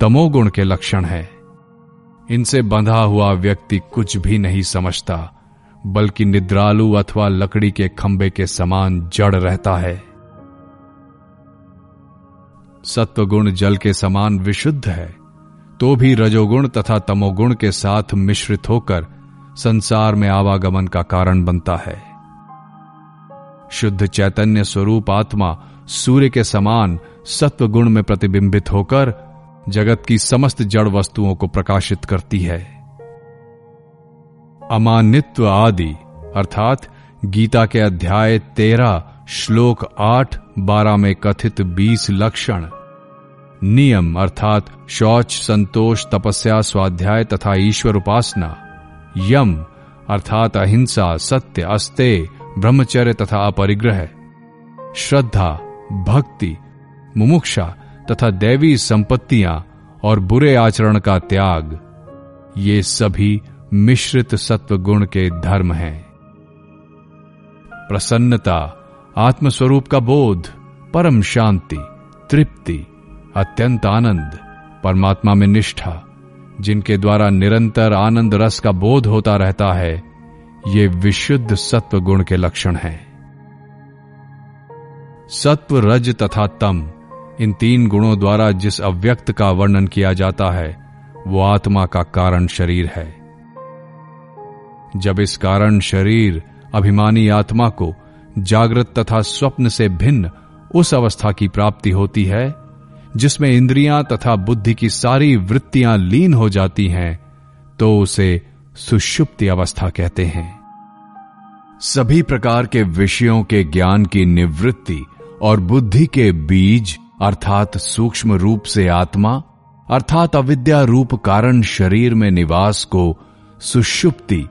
तमोगुण के लक्षण है। इनसे बंधा हुआ व्यक्ति कुछ भी नहीं समझता, बल्कि निद्रालु अथवा लकड़ी के खंबे के समान जड़ रहता है। सत्वगुण जल के समान विशुद्ध है तो भी रजोगुण तथा तमोगुण के साथ मिश्रित होकर संसार में आवागमन का कारण बनता है। शुद्ध चैतन्य स्वरूप आत्मा सूर्य के समान सत्व गुण में प्रतिबिंबित होकर जगत की समस्त जड़ वस्तुओं को प्रकाशित करती है। अमानित्व आदि, अर्थात गीता के अध्याय तेरह, श्लोक आठ, बारह में कथित बीस लक्षण। नियम, अर्थात शौच, संतोष, तपस्या, स्वाध्याय तथा ईश्वर उपासना। यम, अर्थात अहिंसा, सत्य, अस्ते, ब्रह्मचर्य तथा अपरिग्रह। श्रद्धा, भक्ति, मुमुक्षा तथा दैवी संपत्तियाँ और बुरे आचरण का त्याग। ये सभी मिश्रित सत्व गुण के धर्म हैं। प्रसन्नता, आत्मस्वरूप का बोध, परम शांति, तृप्ति, अत्यंत आनंद, परमात्मा में निष्ठा, जिनके द्वारा निरंतर आनंद रस का बोध होता रहता है, ये विशुद्ध सत्व गुण के लक्षण हैं। सत्व रज तथा तम इन तीन गुणों द्वारा जिस अव्यक्त का वर्णन किया जाता है, वो आत्मा का कारण शरीर है। जब इस कारण शरीर अभिमानी आत्मा को जागृत तथा स्वप्न से भिन्न उस अवस्था की प्राप्ति होती है, जिसमें इंद्रियाँ तथा बुद्धि की सारी वृत्तियाँ लीन हो जाती हैं तो उसे सुषुप्ति अवस्था कहते हैं। सभी प्रकार के विषयों के ज्ञान की निवृत्ति और बुद्धि के बीज अर्थात सूक्ष्म रूप से आत्मा, अर्थात अविद्या रूप कारण शरीर में निवास को सुषुप्ति,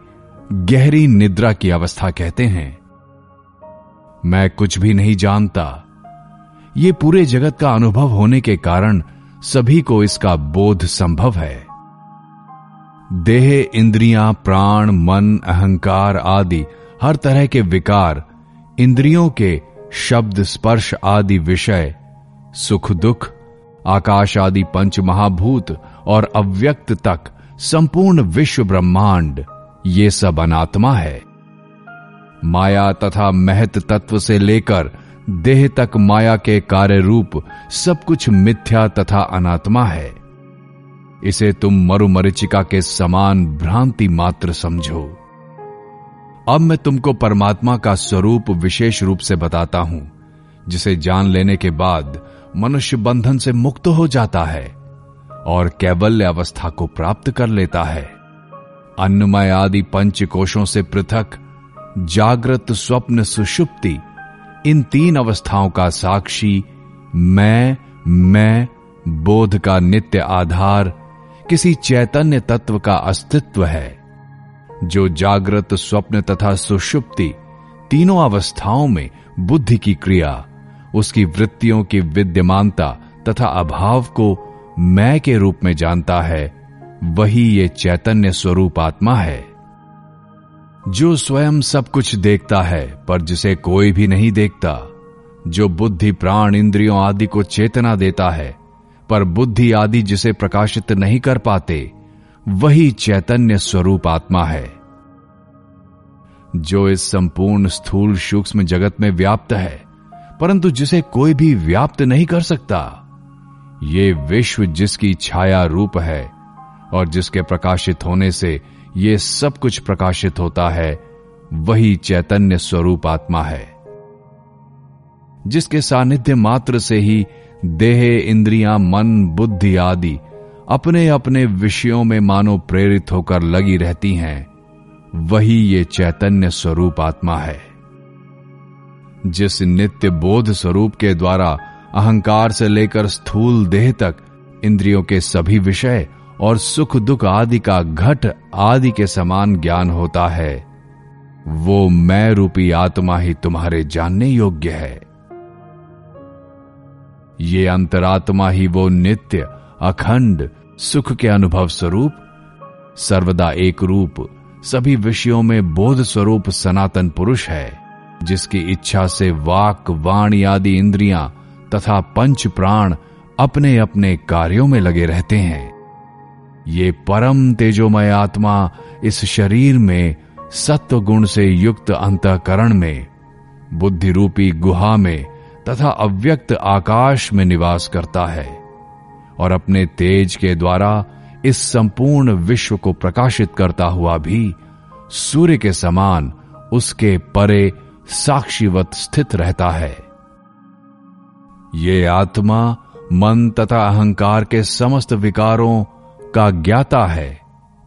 गहरी निद्रा की अवस्था कहते हैं। मैं कुछ भी नहीं जानता। ये पूरे जगत का अनुभव होने के कारण सभी को इसका बोध संभव है। देह, इंद्रियाँ, प्राण, मन, अहंकार आदि, हर तरह के विकार, इंद्रियों के शब्द स्पर्श आदि विषय सुख दुख, आकाश आदि पंच महाभूत और अव्यक्त तक संपूर्ण विश्व ब्रह्मांड, ये सब अनात्मा है। माया तथा महत तत्व से लेकर देह तक माया के कार्य रूप सब कुछ मिथ्या तथा अनात्मा है। इसे तुम मरुमरिचिका के समान भ्रांति मात्र समझो। अब मैं तुमको परमात्मा का स्वरूप विशेष रूप से बताता हूँ, जिसे जान लेने के बाद मनुष्य बंधन से मुक्त हो जाता है और कैवल्य अवस्था को प्राप्त कर लेता है। अन्नमय आदि पंच कोशों से पृथक, जागृत स्वप्न सुषुप्ति, इन तीन अवस्थाओं का साक्षी मैं मैं, बोध का नित्य आधार, किसी चैतन्य तत्व का अस्तित्व है, जो जागृत स्वप्न तथा सुषुप्ति तीनों अवस्थाओं में बुद्धि की क्रिया उसकी वृत्तियों की विद्यमानता तथा अभाव को मैं के रूप में जानता है, वही ये चैतन्य स्वरूप आत्मा है। जो स्वयं सब कुछ देखता है, पर जिसे कोई भी नहीं देखता, जो बुद्धि प्राण इंद्रियों आदि को चेतना देता है, पर बुद्धि आदि जिसे प्रकाशित नहीं कर पाते, वही चैतन्य स्वरूप आत्मा है। जो इस संपूर्ण स्थूल सूक्ष्म जगत में व्याप्त है परंतु जिसे कोई भी व्याप्त नहीं कर सकता, ये विश्व जिसकी छाया रूप है और जिसके प्रकाशित होने से ये सब कुछ प्रकाशित होता है, वही चैतन्य स्वरूप आत्मा है, जिसके सानिध्य मात्र से ही देह, इंद्रियाँ, मन, बुद्धि आदि अपने अपने विषयों में मानो प्रेरित होकर लगी रहती हैं, वही ये चैतन्य स्वरूप आत्मा है। जिस नित्य बोध स्वरूप के द्वारा अहंकार से लेकर स्थूल देह तक इंद्रियों के सभी विषय और सुख दुख आदि का घट आदि के समान ज्ञान होता है, वो मैं रूपी आत्मा ही तुम्हारे जानने योग्य है। ये अंतरात्मा ही वो नित्य, अखंड, सुख के अनुभव स्वरूप, सर्वदा एक रूप, सभी विषयों में बोध स्वरूप सनातन पुरुष है। जिसकी इच्छा से वाक, वाणी आदि इंद्रियाँ तथा पंच प्राण अपने अपने कार्यों में लगे रहते हैं। ये परम तेजोमय आत्मा इस शरीर में सत्व गुण से युक्त अंतकरण में बुद्धि रूपी गुहा में तथा अव्यक्त आकाश में निवास करता है और अपने तेज के द्वारा इस संपूर्ण विश्व को प्रकाशित करता हुआ भी सूर्य के समान उसके परे साक्षीवत स्थित रहता है। ये आत्मा मन तथा अहंकार के समस्त विकारों का ज्ञाता है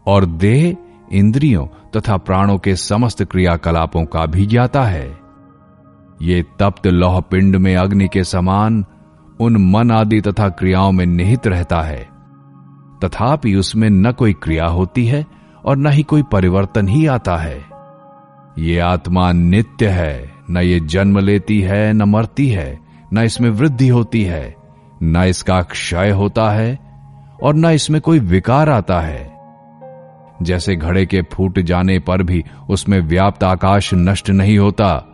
और देह इंद्रियों तथा प्राणों के समस्त क्रियाकलापों का भी ज्ञाता है। ये तप्त लौह पिंड में अग्नि के समान उन मन आदि तथा क्रियाओं में निहित रहता है। तथापि उसमें न कोई क्रिया होती है और न ही कोई परिवर्तन ही आता है। ये आत्मा नित्य है, न ये जन्म लेती है, न मरती है, न इसमें वृद्धि होती है, न इसका क्षय होता है और न इसमें कोई विकार आता है। जैसे घड़े के फूट जाने पर भी उसमें व्याप्त आकाश नष्ट नहीं होता,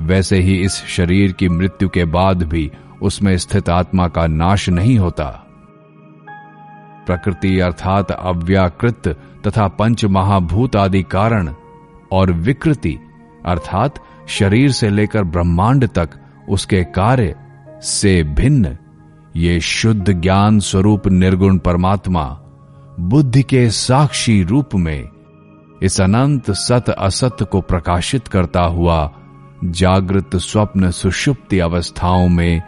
वैसे ही इस शरीर की मृत्यु के बाद भी उसमें स्थित आत्मा का नाश नहीं होता। प्रकृति अर्थात अव्याकृत तथा पंच महाभूत आदि कारण और विकृति, अर्थात शरीर से लेकर ब्रह्मांड तक उसके कार्य से भिन्न। ये शुद्ध ज्ञान स्वरूप निर्गुण परमात्मा, बुद्धि के साक्षी रूप में इस अनंत सत असत को प्रकाशित करता हुआ जागृत स्वप्न सुषुप्ति अवस्थाओं में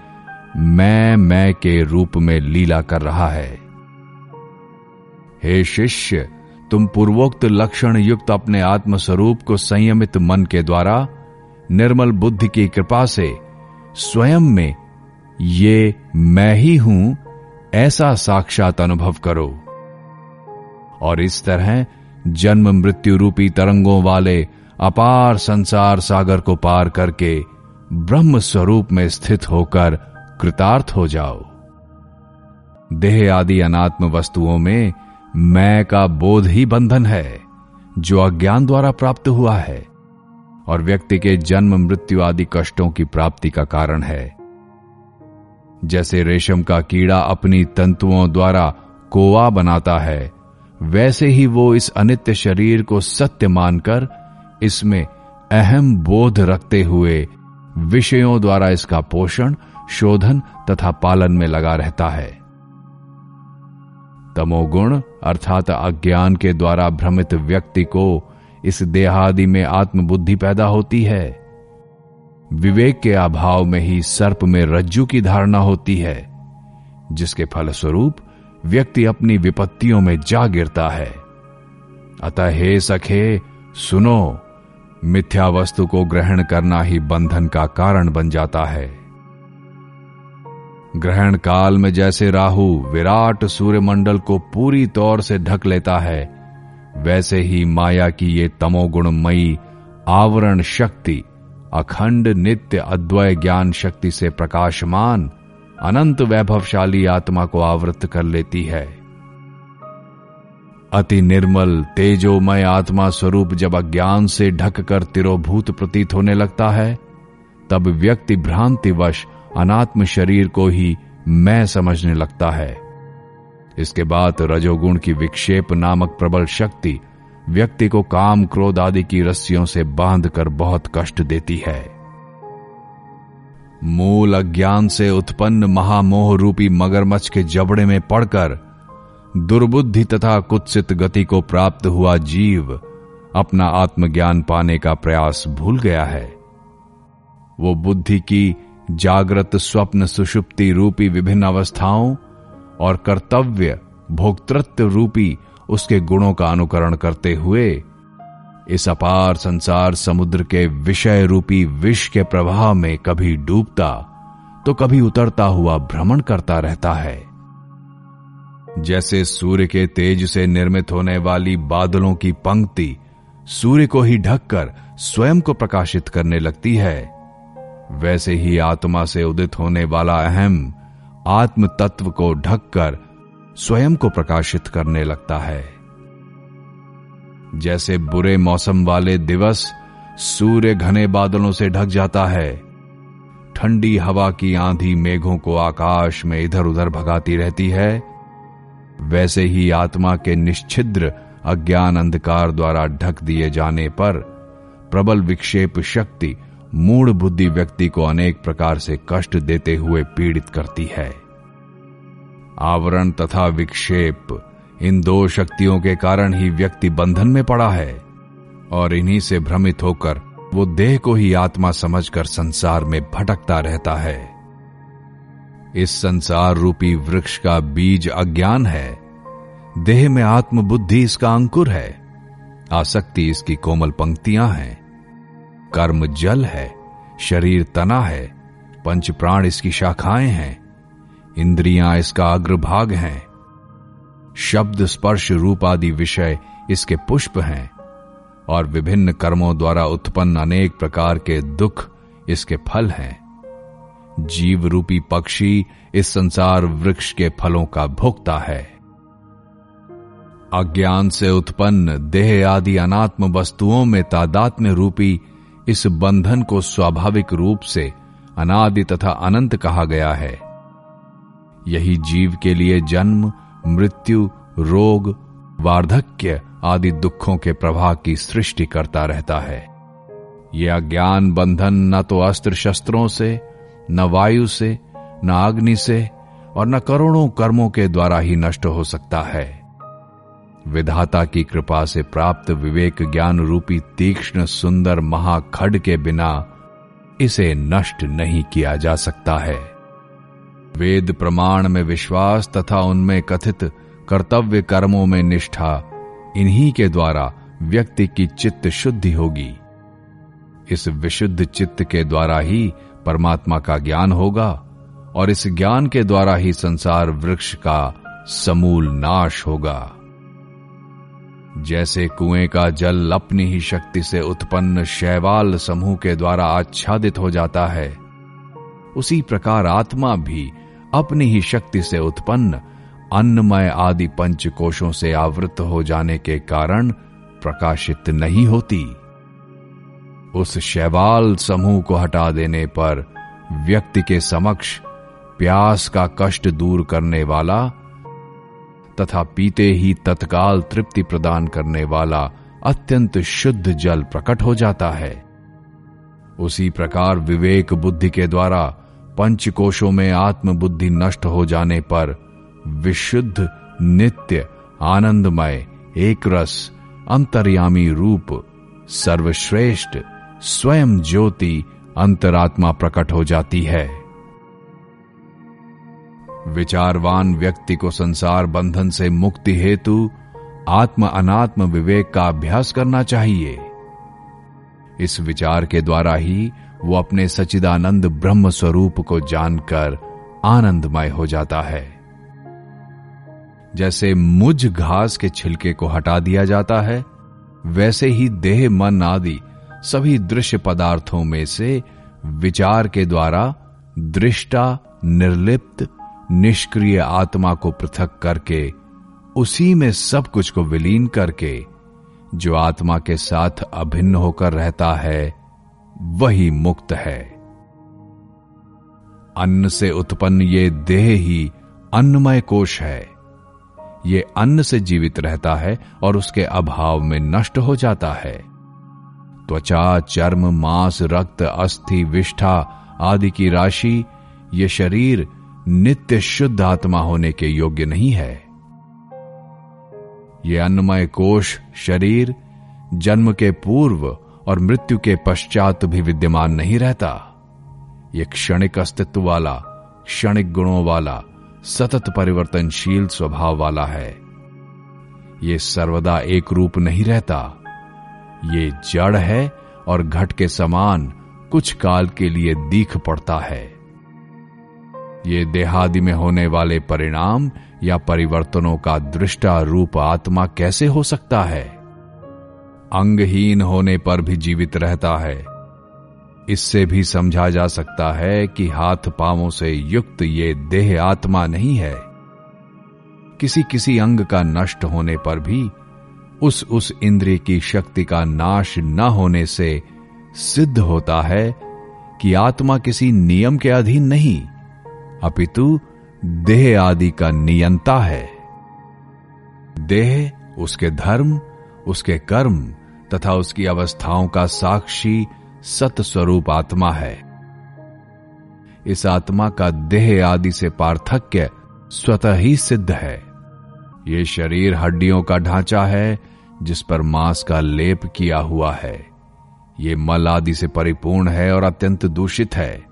मैं मैं के रूप में लीला कर रहा है। हे शिष्य तुम पूर्वोक्त लक्षण युक्त अपने आत्म स्वरूप को संयमित मन के द्वारा निर्मल बुद्धि की कृपा से स्वयं में ये मैं ही हूँ ऐसा साक्षात अनुभव करो। और इस तरह जन्म मृत्यु रूपी तरंगों वाले अपार संसार सागर को पार करके ब्रह्म स्वरूप में स्थित होकर कृतार्थ हो जाओ। देह आदि अनात्म वस्तुओं में मैं का बोध ही बंधन है, जो अज्ञान द्वारा प्राप्त हुआ है, और व्यक्ति के जन्म, मृत्यु आदि कष्टों की प्राप्ति का कारण है। जैसे रेशम का कीड़ा अपनी तंतुओं द्वारा कोवा बनाता है, वैसे ही वो इस अनित्य शरीर को सत्य मानकर इसमें अहम बोध रखते हुए विषयों द्वारा इसका पोषण, शोधन तथा पालन में लगा रहता है। तमोगुण, अर्थात अज्ञान के द्वारा भ्रमित व्यक्ति को इस देहादि में आत्मबुद्धि पैदा होती है। विवेक के अभाव में ही सर्प में रज्जु की धारणा होती है, जिसके फलस्वरूप व्यक्ति अपनी विपत्तियों में जा गिरता है। अतः हे सखे, सुनो, मिथ्या वस्तु को ग्रहण करना ही बंधन का कारण बन जाता है। ग्रहण काल में जैसे राहु विराट सूर्यमंडल को पूरी तौर से ढक लेता है, वैसे ही माया की ये तमोगुणमयी आवरण शक्ति, अखंड नित्य अद्वय ज्ञान शक्ति से प्रकाशमान, अनंत वैभवशाली आत्मा को आवृत कर लेती है। अति निर्मल, तेजोमय आत्मा स्वरूप जब अज्ञान से ढककर तिरोभूत प्रतीत होने लगता है, तब व्यक्ति भ्रांतिवश अनात्म शरीर को ही मैं समझने लगता है। इसके बाद रजोगुण की विक्षेप नामक प्रबल शक्ति व्यक्ति को काम क्रोध आदि की रस्सियों से बांधकर बहुत कष्ट देती है। मूल अज्ञान से उत्पन्न महामोह रूपी मगरमच्छ के जबड़े में पड़कर दुर्बुद्धि तथा कुत्सित गति को प्राप्त हुआ जीव अपना आत्मज्ञान पाने का प्रयास भूल गया है। वो बुद्धि की जागृत स्वप्न सुषुप्ति रूपी विभिन्न अवस्थाओं और कर्तव्य भोक्तृत्व रूपी उसके गुणों का अनुकरण करते हुए इस अपार संसार समुद्र के विषय रूपी विष के प्रवाह में कभी डूबता तो कभी उतरता हुआ भ्रमण करता रहता है। जैसे सूर्य के तेज से निर्मित होने वाली बादलों की पंक्ति सूर्य को ही ढककर स्वयं को प्रकाशित करने लगती है वैसे ही आत्मा से उदित होने वाला अहम आत्म तत्व को ढककर स्वयं को प्रकाशित करने लगता है। जैसे बुरे मौसम वाले दिवस सूर्य घने बादलों से ढक जाता है, ठंडी हवा की आंधी मेघों को आकाश में इधर उधर भगाती रहती है, वैसे ही आत्मा के निश्चिद्र अज्ञान अंधकार द्वारा ढक दिए जाने पर प्रबल विक्षेप शक्ति मूड बुद्धि व्यक्ति को अनेक प्रकार से कष्ट देते हुए पीड़ित करती है। आवरण तथा विक्षेप इन दो शक्तियों के कारण ही व्यक्ति बंधन में पड़ा है, और इन्हीं से भ्रमित होकर वो देह को ही आत्मा समझकर संसार में भटकता रहता है। इस संसार रूपी वृक्ष का बीज अज्ञान है। देह में आत्मबुद्धि इसका अंकुर है। आसक्ति इसकी कोमल पंक्तियाँ हैं। कर्म जल है, शरीर तना है, पंच प्राण इसकी शाखाएँ हैं, इंद्रियाँ इसका अग्रभाग हैं, शब्द स्पर्श रूप आदि विषय इसके पुष्प हैं, और विभिन्न कर्मों द्वारा उत्पन्न अनेक प्रकार के दुख इसके फल हैं। जीव रूपी पक्षी इस संसार वृक्ष के फलों का भोगता है। अज्ञान से उत्पन्न देह आदि अनात्म वस्तुओं में तादात्म्य रूपी इस बंधन को स्वाभाविक रूप से अनादि तथा अनंत कहा गया है। यही जीव के लिए जन्म, मृत्यु, रोग, वार्धक्य आदि दुखों के प्रवाह की सृष्टि करता रहता है। यह अज्ञान बंधन न तो अस्त्र शस्त्रों से, न वायु से, न अग्नि से और न करोड़ों कर्मों के द्वारा ही नष्ट हो सकता है। विधाता की कृपा से प्राप्त विवेक ज्ञान रूपी तीक्ष्ण सुंदर महाखड के बिना इसे नष्ट नहीं किया जा सकता है। वेद प्रमाण में विश्वास तथा उनमें कथित कर्तव्य कर्मों में निष्ठा इन्हीं के द्वारा व्यक्ति की चित्त शुद्धि होगी। इस विशुद्ध चित्त के द्वारा ही परमात्मा का ज्ञान होगा और इस ज्ञान के द्वारा ही संसार वृक्ष का समूल नाश होगा। जैसे कुएँ का जल अपनी ही शक्ति से उत्पन्न शैवाल समूह के द्वारा आच्छादित हो जाता है, उसी प्रकार आत्मा भी अपनी ही शक्ति से उत्पन्न अन्नमय आदि पंच कोशों से आवृत हो जाने के कारण प्रकाशित नहीं होती। उस शैवाल समूह को हटा देने पर व्यक्ति के समक्ष प्यास का कष्ट दूर करने वाला तथा पीते ही तत्काल तृप्ति प्रदान करने वाला अत्यंत शुद्ध जल प्रकट हो जाता है। उसी प्रकार विवेक बुद्धि के द्वारा पंचकोशों में आत्म बुद्धि नष्ट हो जाने पर विशुद्ध, नित्य, आनंदमय एक रस अंतर्यामी रूप, सर्वश्रेष्ठ, स्वयं ज्योति अंतरात्मा प्रकट हो जाती है। विचारवान व्यक्ति को संसार बंधन से मुक्ति हेतु आत्म अनात्म विवेक का अभ्यास करना चाहिए। इस विचार के द्वारा ही वो अपने सचिदानंद ब्रह्म स्वरूप को जानकर आनंदमय हो जाता है। जैसे मुझ घास के छिलके को हटा दिया जाता है, वैसे ही देह, मन आदि सभी दृश्य पदार्थों में से विचार के द्वारा दृष्टा निर्लिप्त निष्क्रिय आत्मा को पृथक करके, उसी में सब कुछ को विलीन करके, जो आत्मा के साथ अभिन्न होकर रहता है, वही मुक्त है। अन्न से उत्पन्न ये देह ही अन्नमय कोश है। ये अन्न से जीवित रहता है और उसके अभाव में नष्ट हो जाता है। त्वचा, चर्म, मांस, रक्त, अस्थि, विष्ठा आदि की राशि, ये शरीर नित्य शुद्ध आत्मा होने के योग्य नहीं है। ये अन्नमय कोश शरीर, जन्म के पूर्व और मृत्यु के पश्चात भी विद्यमान नहीं रहता। ये क्षणिक अस्तित्व वाला, क्षणिक गुणों वाला, सतत परिवर्तनशील स्वभाव वाला है। ये सर्वदा एक रूप नहीं रहता। ये जड़ है और घट के समान कुछ काल के लिए दीख पड़ता है। ये देहादि में होने वाले परिणाम या परिवर्तनों का दृष्टा रूप आत्मा कैसे हो सकता है? अंगहीन होने पर भी जीवित रहता है। इससे भी समझा जा सकता है कि हाथ पांवों से युक्त ये देह आत्मा नहीं है। किसी किसी अंग का नष्ट होने पर भी उस उस इंद्रिय की शक्ति का नाश न होने से सिद्ध होता है कि आत्मा किसी नियम के अधीन नहीं अपितु, देह आदि का नियंता है। देह, उसके धर्म, उसके कर्म तथा उसकी अवस्थाओं का साक्षी सत स्वरूप आत्मा है। इस आत्मा का देह आदि से पार्थक्य स्वतः ही सिद्ध है। ये शरीर हड्डियों का ढांचा है, जिस पर मांस का लेप किया हुआ है। ये मल आदि से परिपूर्ण है और अत्यंत दूषित है।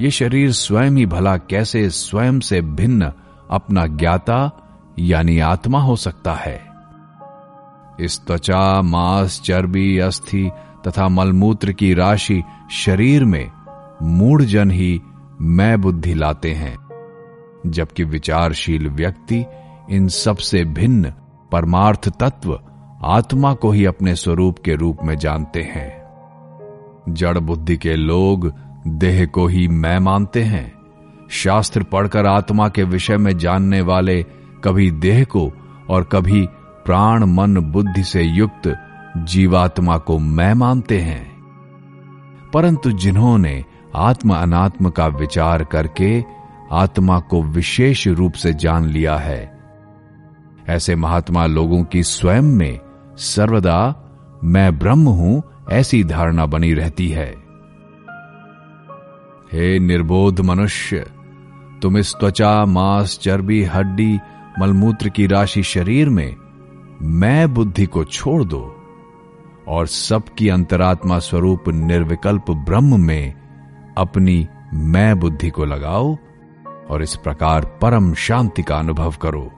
ये शरीर स्वयं ही भला कैसे स्वयं से भिन्न अपना ज्ञाता यानी आत्मा हो सकता है। इस त्वचा, मांस, चर्बी, अस्थि तथा मलमूत्र की राशि शरीर में मूढ़ जन ही मैं बुद्धि लाते हैं, जबकि विचारशील व्यक्ति इन सबसे भिन्न परमार्थ तत्व आत्मा को ही अपने स्वरूप के रूप में जानते हैं। जड़ बुद्धि के लोग देह को ही मैं मानते हैं। शास्त्र पढ़कर आत्मा के विषय में जानने वाले कभी देह को और कभी प्राण, मन, बुद्धि से युक्त जीवात्मा को मैं मानते हैं। परंतु जिन्होंने आत्म अनात्म का विचार करके आत्मा को विशेष रूप से जान लिया है, ऐसे महात्मा लोगों की स्वयं में सर्वदा मैं ब्रह्म हूँ ऐसी धारणा बनी रहती है। हे निर्बोध मनुष्य तुम इस त्वचा, मांस, चर्बी, हड्डी, मलमूत्र की राशि शरीर में मैं बुद्धि को छोड़ दो और सबकी अंतरात्मा स्वरूप निर्विकल्प ब्रह्म में अपनी मैं बुद्धि को लगाओ और इस प्रकार परम शांति का अनुभव करो।